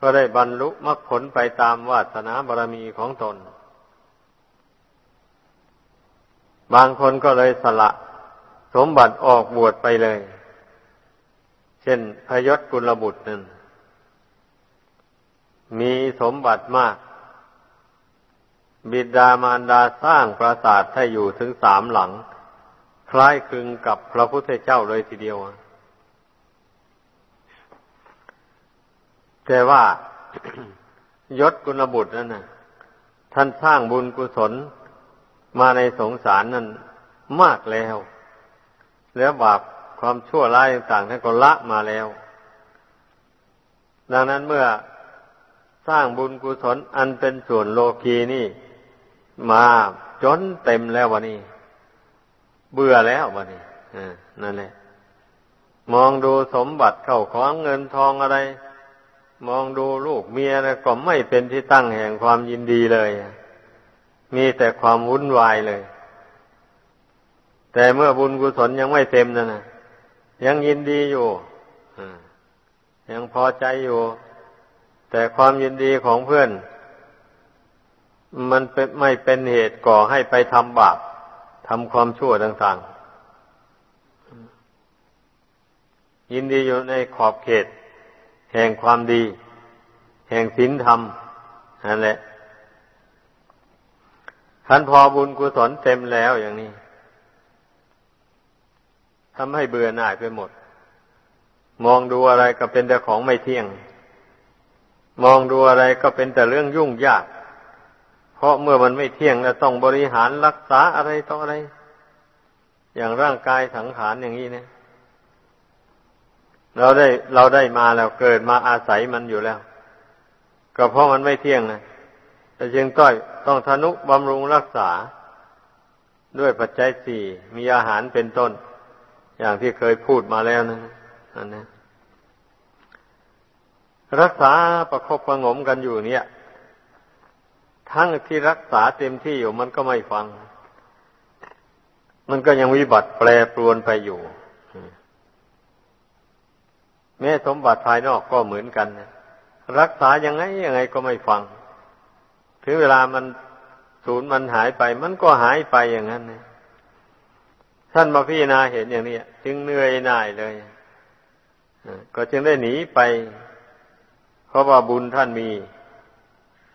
ก็ได้บรรลุมรรคผลไปตามวาสนาบารมีของตน บางคนก็เลยสละ สมบัติออกบวชไปเลย เช่นพยศกุลบุตรนั่นมีสมบัติมาก บิดามารดาสร้างปราสาทให้อยู่ถึงสามหลัง คล้ายคลึงกับพระพุทธเจ้าเลยทีเดียว แต่ว่ายศกุลบุตรนั่นนะท่านสร้างบุญกุศลมาในสงสารนั้นมากแล้ว แล้วบาปความชั่วร้ายต่างๆท่านก็ละมาแล้ว ดังนั้นเมื่อสร้างบุญกุศลอันเป็นส่วนโลกีนี่ มาจนเต็มแล้ววันนี้ เบื่อแล้ววันนี้นั่นแหละมองดูสมบัติเข้าของเงินทองอะไร มองดูลูกเมียอะไรก็ไม่เป็นที่ตั้งแห่งความยินดีเลย มีแต่ความวุ่นวายเลย แต่เมื่อบุญกุศลยังไม่เต็มนั่นนะยังยินดีอยู่ยังพอใจอยู่ แต่ความยินดีของเพื่อน มันเป็นไม่เป็นเหตุก่อให้ไปทำบาปทำความชั่วต่างๆ ยินดีอยู่ในขอบเขต แห่งความดี แห่งศีลธรรมนั่นแหละท่านพอบุญกุศลเต็มแล้วอย่างนี้ทำให้เบื่อหน่ายไปหมด มองดูอะไรก็เป็นแต่ของไม่เที่ยง มองดูอะไรก็เป็นแต่เรื่องยุ่งยาก เพราะเมื่อมันไม่เที่ยงแล้วต้องบริหารรักษาอะไรต่ออะไร อย่างร่างกายสังขารอย่างนี้เนี่ย เราได้เราได้มาแล้วเกิดมาอาศัยมันอยู่แล้ว ก็เพราะมันไม่เที่ยงนะแต่จึงต้อยต้องทนุบำรุงรักษา ด้วยปัจจัยสี่มีอาหารเป็นต้น อย่างที่เคยพูดมาแล้วนะอันนี้รักษาประคบประงมกันอยู่เนี่ย ทั้งที่รักษาเต็มที่อยู่มันก็ไม่ฟัง มันก็ยังวิบัติแปรปรวนไปอยู่ แม้สมบัติภายนอกก็เหมือนกันรักษายังไงยังไงก็ไม่ฟัง ถึงเวลามันสูญมันหายไป มันก็หายไปอย่างนั้นนท่านมาพิจารณาเห็นอย่างนี้จึงเหนื่อยหน่ายเลยก็จึงได้หนีไป เพราะว่าบุญท่านมี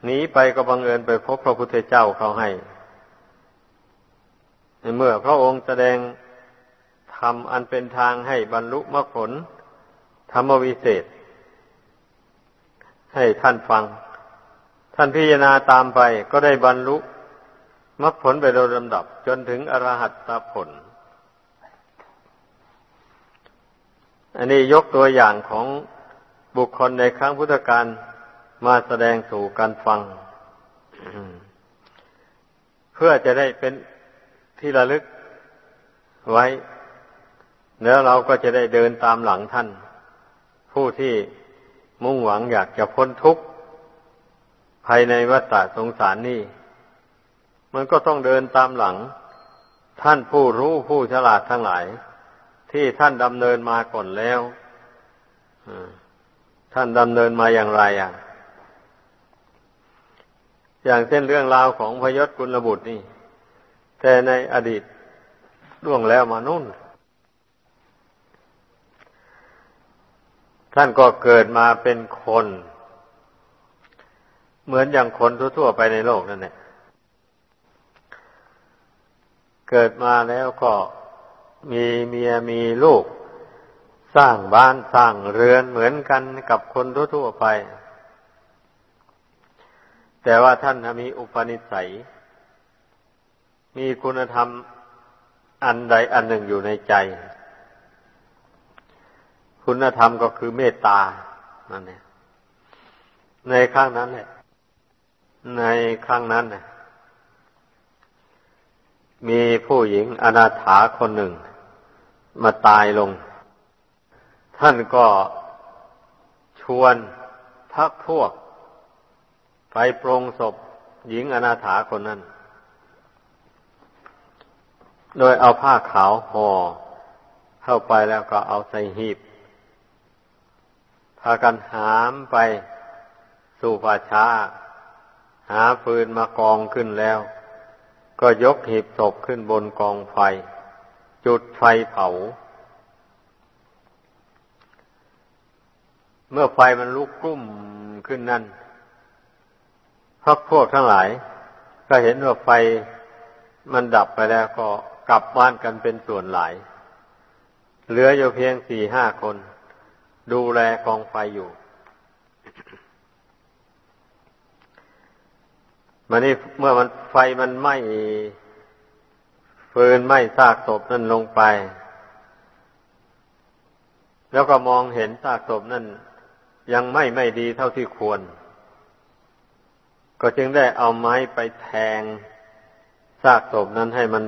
หนีไปก็บังเอิญไปพบพระพุทธเจ้าเขาให้เมื่อพระองค์แสดงทำอันเป็นทางให้บรรลุมรรคผล ธรรมวิเศษ ให้ท่านฟัง ท่านพิจารณาตามไปก็ได้บรรลุมรรคผลไปโดยลำดับ จนถึงอรหัตตผล อันนี้ยกตัวอย่างของบุคคลในครั้งพุทธกาลมาแสดงสู่การฟัง เพื่อจะได้เป็นที่ระลึกไว้ แล้วเราก็จะได้เดินตามหลังท่าน ผู้ที่มุ่งหวังอยากจะพ้นทุกข์ภายในวัฏสงสารนี่ มันก็ต้องเดินตามหลัง ท่านผู้รู้ผู้ฉลาดทั้งหลาย ที่ท่านดำเนินมาก่อนแล้วท่านดำเนินมาอย่างไรอะ อย่างเช่นเรื่องราวของพยศกุลบุตรนี่ แต่ในอดีตล่วงแล้วมานุ่น ท่านก็เกิดมาเป็นคน เหมือนอย่างคนทั่วๆไปในโลกนั่นแหละเกิดมาแล้วก็มีเมียมีลูก สร้างบ้านสร้างเรือนเหมือนกันกับคนทั่วๆไป แต่ว่าท่านมีอุปนิสัย มีคุณธรรมอันใดอันหนึ่งอยู่ในใจ คุณธรรมก็คือเมตตานั่นเนี่ยในข้างนั้นแหละในข้างนั้นเนี่ยมีผู้หญิงอนาถาคนหนึ่ง มาตายลง ท่านก็ชวนพักพวก ไปปรงศพหญิงอนาถาคนนั้น โดยเอาผ้าขาวห่อเข้าไปแล้วก็เอาใส่หีบ พากันหามไปสู่ป่าช้า หาฟืนมากองขึ้นแล้ว ก็ยกหีบศพขึ้นบนกองไฟ จุดไฟเผา เมื่อไฟมันลุกกลุ่มขึ้นนั่นพักพวกทั้งหลาย ก็เห็นว่าไฟมันดับไปแล้วก็กลับบ้านกันเป็นส่วนหลาย เหลืออยู่เพียงสี่ห้าคน ดูแลกองไฟอยู่ มันนี่เมื่อมันไฟมันไหม้ฟืนไหม้ซากศพนั่นลงไป แล้วก็มองเห็นซากศพนั่น ยังไม่ไม่ดีเท่าที่ควร ก็จึงได้เอาไม้ไปแทงซากศพนั้นให้มัน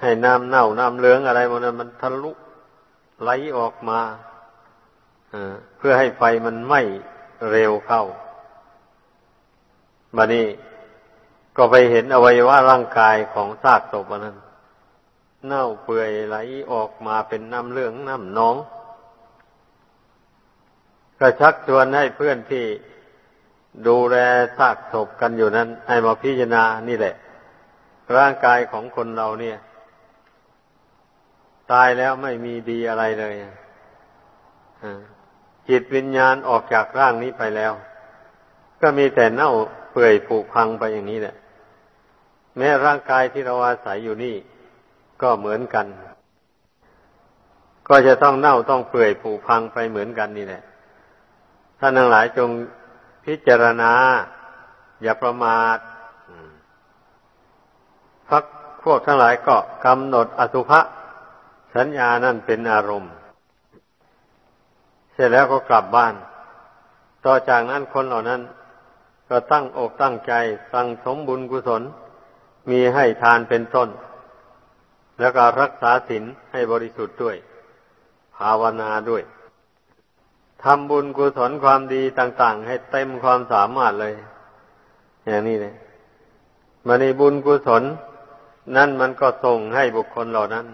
ให้น้ำเน่าน้ำเลืองอะไรมันมันทะลุ ไหลออกมาเพื่อให้ไฟมันไหม้เร็วเข้าบัดนี้ก็ไปเห็นอวัยวะร่างกายของซากศพนั้น เน่าเปื่อยไหลออกมาเป็นน้ำเลืองน้ำน้องก็ชักชวนให้เพื่อนที่ดูแลซากศพกันอยู่นั้น ให้มาพิจารณานี่แหละ ร่างกายของคนเราเนี่ย ตายแล้วไม่มีดีอะไรเลยจิตวิญญาณออกจากร่างนี้ไปแล้ว ก็มีแต่เน่าเปื่อยผุพังไปอย่างนี้แหละ แม้ร่างกายที่เราอาศัยอยู่นี่ ก็เหมือนกัน ก็จะต้องเน่าต้องเปื่อยผุพังไปเหมือนกันนี่แหละท่านทั้งหลายจงพิจารณา อย่าประมาทพักพวกทั้งหลายก็กำหนดอสุภะ สัญญานั่นเป็นอารมณ์ เสร็จแล้วก็กลับบ้าน ต่อจากนั้นคนเหล่านั้น ก็ตั้งอกตั้งใจสั่งสมบุญกุศล มีให้ทานเป็นต้น แล้วก็รักษาศีลให้บริสุทธิ์ด้วย ภาวนาด้วยทำบุญกุศลความดีต่าง ๆ ให้เต็มความสามารถเลย อย่างนี้เลยมาในบุญกุศล นั่นมันก็ส่งให้บุคคลเหล่านั้น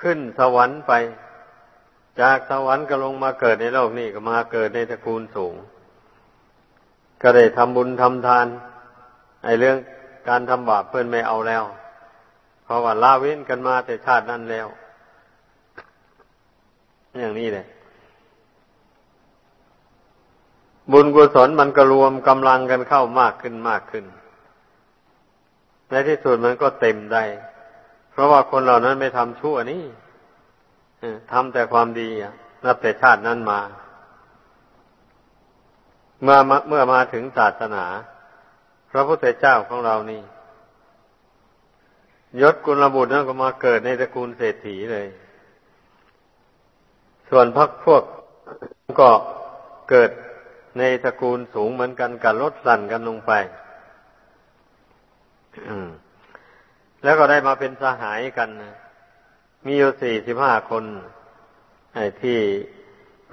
ขึ้นสวรรค์ไป จากสวรรค์ก็ลงมาเกิดในโลกนี้ก็มาเกิดในตระกูลสูง ก็ได้ทำบุญทำทานไอ้เรื่องการทำบาปเพื่อนไม่เอาแล้ว เพราะว่าลาเว้นกันมาแต่ชาตินั้นแล้ว อย่างนี้เลยบุญกุศลมันก็รวมกำลังกันเข้ามากขึ้นมากขึ้น ในที่สุดมันก็เต็มได้ เพราะว่าคนเหล่านั้นไม่ทำชั่วนี่ทำแต่ความดีนับแต่ชาตินั้นมา เมื่อเมื่อมาถึงศาสนา พระพุทธเจ้าของเรานี่ยศกุลบุตรนั่นก็มาเกิดในตระกูลเศรษฐีเลย ส่วนพักพวกก็เกิดในตระกูลสูงเหมือนกันกับลดสั่นกันลงไป แล้วก็ได้มาเป็นสหายกัน มีอยู่สี่สิบห้าคนที่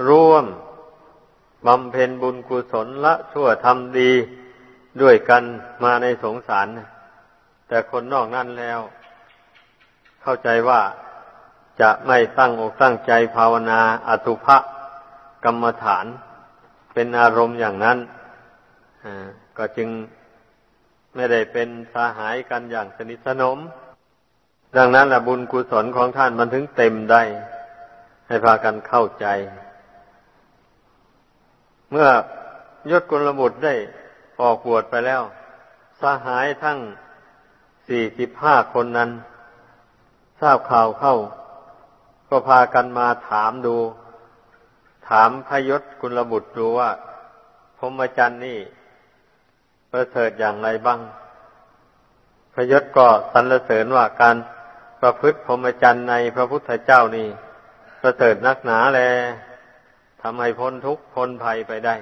ร่วมบำเพ็ญบุญกุศลละชั่วทำดีด้วยกันมาในสงสาร แต่คนนอกนั้นแล้ว เข้าใจว่าจะไม่ตั้งอกตั้งใจภาวนาอตุภะกรรมฐาน เป็นอารมณ์อย่างนั้นก็จึง ไม่ได้เป็นสาหายกันอย่างสนิทสนม ดังนั้นแหละบุญกุศลของท่านมันถึงเต็มได้ ให้พากันเข้าใจ เมื่อยศกุลบุตรได้ออกบวชไปแล้ว สหายทั้งสี่สิบห้าคนนั้น ทราบข่าวเข้า ก็พากันมาถามดู ถามพยศกุลบุตรดูว่าพรหมจรรย์นี่ ประเสริฐอย่างไรบ้าง พระยศก็สรรเสริญว่าการประพฤติพรหมจรรย์ในพระพุทธเจ้านี่ประเสริฐนักหนาแลทำให้พ้นทุกข์พ้นภัยไปได้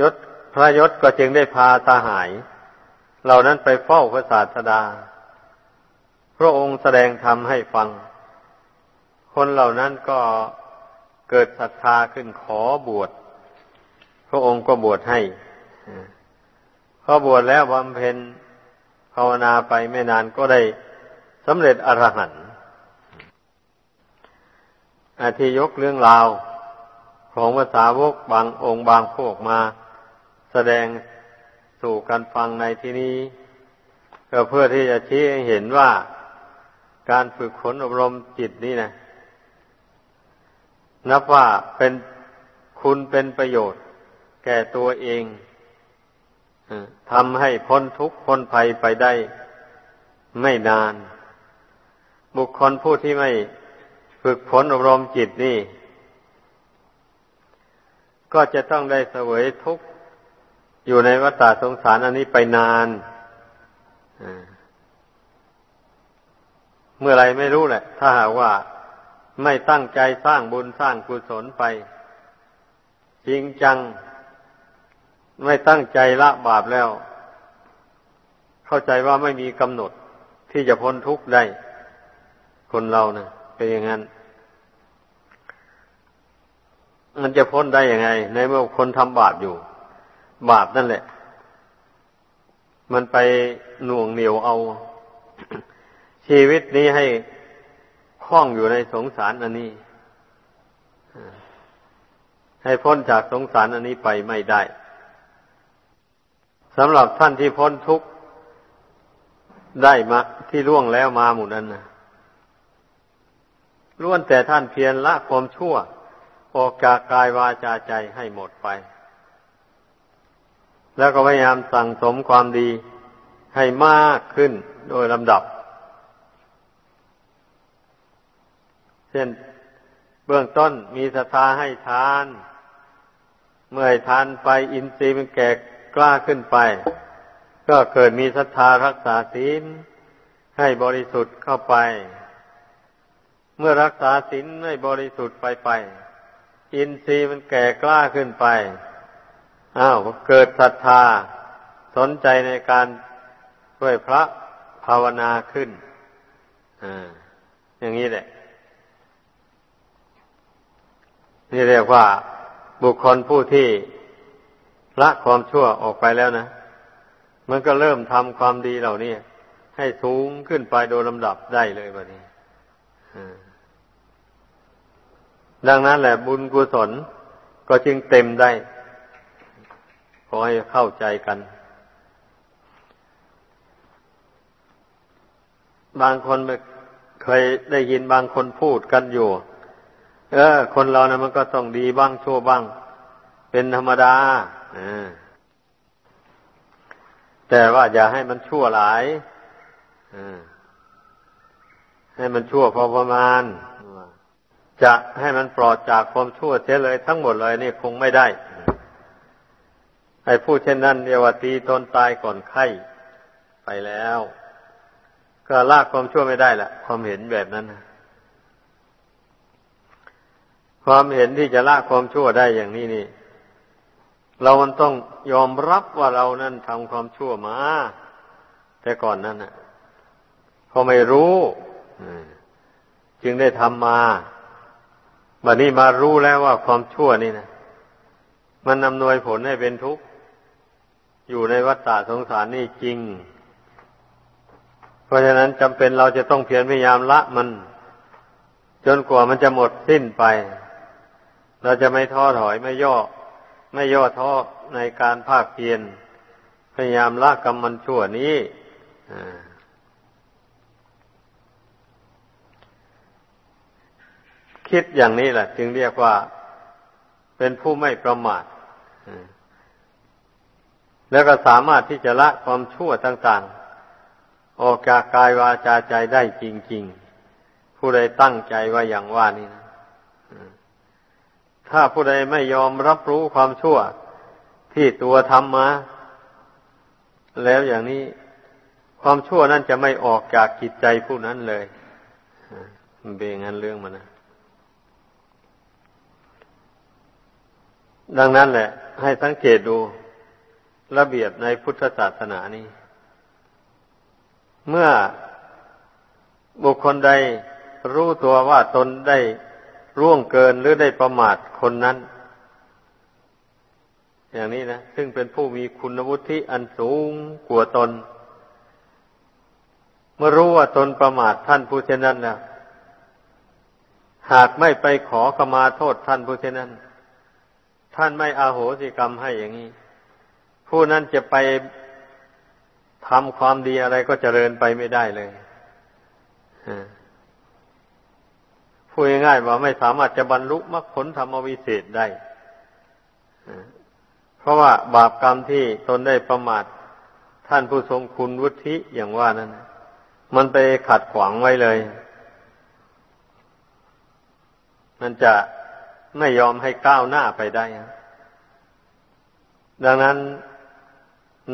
ยศพระยศก็จึงได้พาสหาย เหล่านั้นไปเฝ้าพระศาสดา พระองค์แสดงธรรมให้ฟัง คนเหล่านั้นก็เกิดศรัทธาขึ้นขอบวช ระองค์ก็บวชให้พอบวชแล้วบำเพ็ญภาวนาไปไม่นานก็ได้สำเร็จอรหันต์อาทิยกเรื่องราวของภาษาวกบางองค์บางพวกมา แสดงสู่กันฟังในที่นี้ก็เพื่อที่จะชี้ให้เห็นว่าการฝึกฝนอบรมจิตนี่นะ นับว่าเป็นคุณเป็นประโยชน์ แก่ตัวเองทำให้พ้นทุกข์พ้นภัยไปได้ไม่นาน บุคคลผู้ที่ไม่ฝึกฝนอบรมจิตนี่ ก็จะต้องได้เสวยทุกข์อยู่ในวัฏสงสารอันนี้ไปนานเมื่อไรไม่รู้แหละ ถ้าหากว่าไม่ตั้งใจสร้างบุญสร้างกุศลไป จริงจัง ไม่ตั้งใจละบาปแล้ว เข้าใจว่าไม่มีกำหนดที่จะพ้นทุกข์ได้ คนเรานะ่ะเป็นอย่างนั้น มันจะพ้นได้ยังไง ในเมื่อคนทำบาปอยู่ บาปนั่นแหละ มันไปหน่วงเหนียวเอา ชีวิตนี้ให้คล้องอยู่ในสงสารอันนี้ ให้พ้นจากสงสารอันนี้ไปไม่ได้ สำหรับท่านที่พ้นทุกข์ได้มาที่ล่วงแล้วมาหมู่นั้นนะล้วนแต่ท่านเพียรละความชั่ว ออกจากกายวาจาใจให้หมดไป แล้วก็พยายามสั่งสมความดีให้มากขึ้นโดยลำดับ เช่นเบื้องต้นมีศรัทธาให้ทาน เมื่อทานไปอินทรีย์มันแก่ กล้าขึ้นไป ก็เกิดมีศรัทธารักษาศีลให้บริสุทธิ์เข้าไป เมื่อรักษาศีลให้บริสุทธิ์ไปไป อินทรีย์มันแก่กล้าขึ้นไปอ้าวเกิดศรัทธาสนใจในการช่วยพระภาวนาขึ้นอ่าอย่างนี้แหละ นี่เรียกว่าบุคคลผู้ที่ ละความชั่วออกไปแล้วนะ มันก็เริ่มทำความดีเหล่านี้ให้สูงขึ้นไปโดยลำดับได้เลยวันนี้ดังนั้นแหละบุญกุศลก็จึงเต็มได้ ขอให้เข้าใจกัน บางคนเคยได้ยินบางคนพูดกันอยู่ เออ คนเรานะ่ะมันก็ต้องดีบ้างชั่วบ้าง เป็นธรรมดา แต่ว่าอย่าให้มันชั่วหลายให้มันชั่วพอประมาณ จะให้มันปลอดจากความชั่วเสียเลยทั้งหมดเลยนี่คงไม่ได้ ให้พูดเช่นนั้นเดียวว่าตีตนตายก่อนไข้ไปแล้ว ก็ลากความชั่วไม่ได้ละความเห็นแบบนั้นความเห็นที่จะละความชั่วได้อย่างนี้นี่ เรามันต้องยอมรับว่าเรานั่นทำความชั่วมา แต่ก่อนนั้นน่ะพอไม่รู้จึงได้ทำมาบัดนี้มารู้แล้วว่าความชั่วนี่นะมันนำนวยผลให้เป็นทุกข์ อยู่ในวัฏฏะสงสารนี่จริง เพราะฉะนั้นจำเป็นเราจะต้องเพียรพยายามละมัน จนกว่ามันจะหมดสิ้นไป เราจะไม่ท้อถอยไม่ย่อ ไม่ย่อท้อในการภาคเพียรพยายามละกรรมมันชั่วนี้คิดอย่างนี้แหละ จึงเรียกว่าเป็นผู้ไม่ประมาทแล้วก็สามารถที่จะละความชั่วต่างๆ ออกจากกายวาจาใจได้จริง ๆ ผู้ใดตั้งใจว่าอย่างว่านี้นะ ถ้าผู้ใดไม่ยอมรับรู้ความชั่วที่ตัวทำมา แล้วอย่างนี้ความชั่วนั้นจะไม่ออกจากจิตใจผู้นั้นเลยเป็นงั้นเรื่องมันนะดังนั้นแหละ ให้สังเกตดูระเบียบในพุทธศาสนานี้ เมื่อบุคคลใดรู้ตัวว่าตนได้ ร่วงเกินหรือได้ประมาทคนนั้น อย่างนี้นะซึ่งเป็นผู้มีคุณวุฒิอันสูงกว่าตน เมื่อรู้ว่าตนประมาทท่านผู้เช่นนั้นแล้วหากไม่ไปขอขมาโทษท่านผู้เช่นนั้น ท่านไม่อาโหสิกรรมให้อย่างนี้ ผู้นั้นจะไปทำความดีอะไรก็เจริญไปไม่ได้เลย พูดง่ายๆว่าไม่สามารถจะบรรลุมรรคผลธรรมวิเศษได้ เพราะว่าบาปกรรมที่ตนได้ประมาทท่านผู้ทรงคุณวุฒิอย่างว่านั้น มันไปขัดขวางไว้เลย มันจะไม่ยอมให้ก้าวหน้าไปได้ ดังนั้น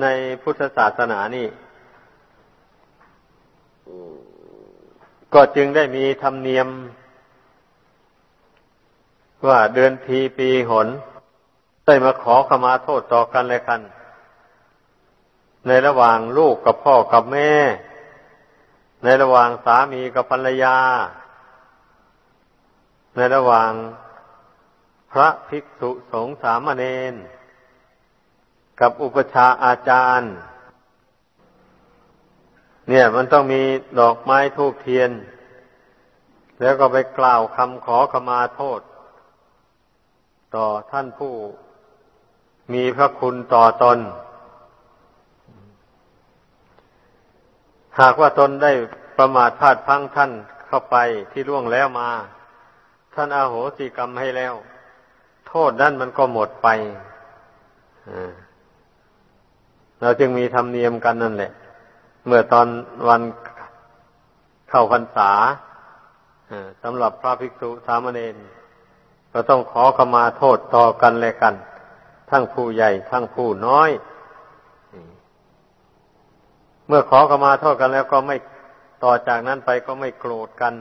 ในพุทธศาสนานี่ก็จึงได้มีธรรมเนียม ว่าเดือนทีปีหน ได้มาขอขมาโทษต่อกันเลยกัน ในระหว่างลูกกับพ่อกับแม่ ในระหว่างสามีกับภรรยา ในระหว่างพระภิกษุสงฆ์สามเณรกับอุปชาอาจารย์ เนี่ยมันต้องมีดอกไม้ทูกเทียน แล้วก็ไปกล่าวคำขอขมาโทษ ต่อท่านผู้มีพระคุณต่อตน หากว่าตนได้ประมาทพลาดพังท่านเข้าไปที่ล่วงแล้วมา ท่านอาโหสิกรรมให้แล้ว โทษนั่นมันก็หมดไปเราจึงมีธรรมเนียมกันนั่นแหละ เมื่อตอนวันเข้าพรรษาสำหรับพระภิกษุสามเณร ก็ต้องขอขมาโทษต่อกันและกัน ทั้งผู้ใหญ่ทั้งผู้น้อย เมื่อขอขมาโทษกันแล้วก็ไม่ต่อจากนั้นไปก็ไม่โกรธกัน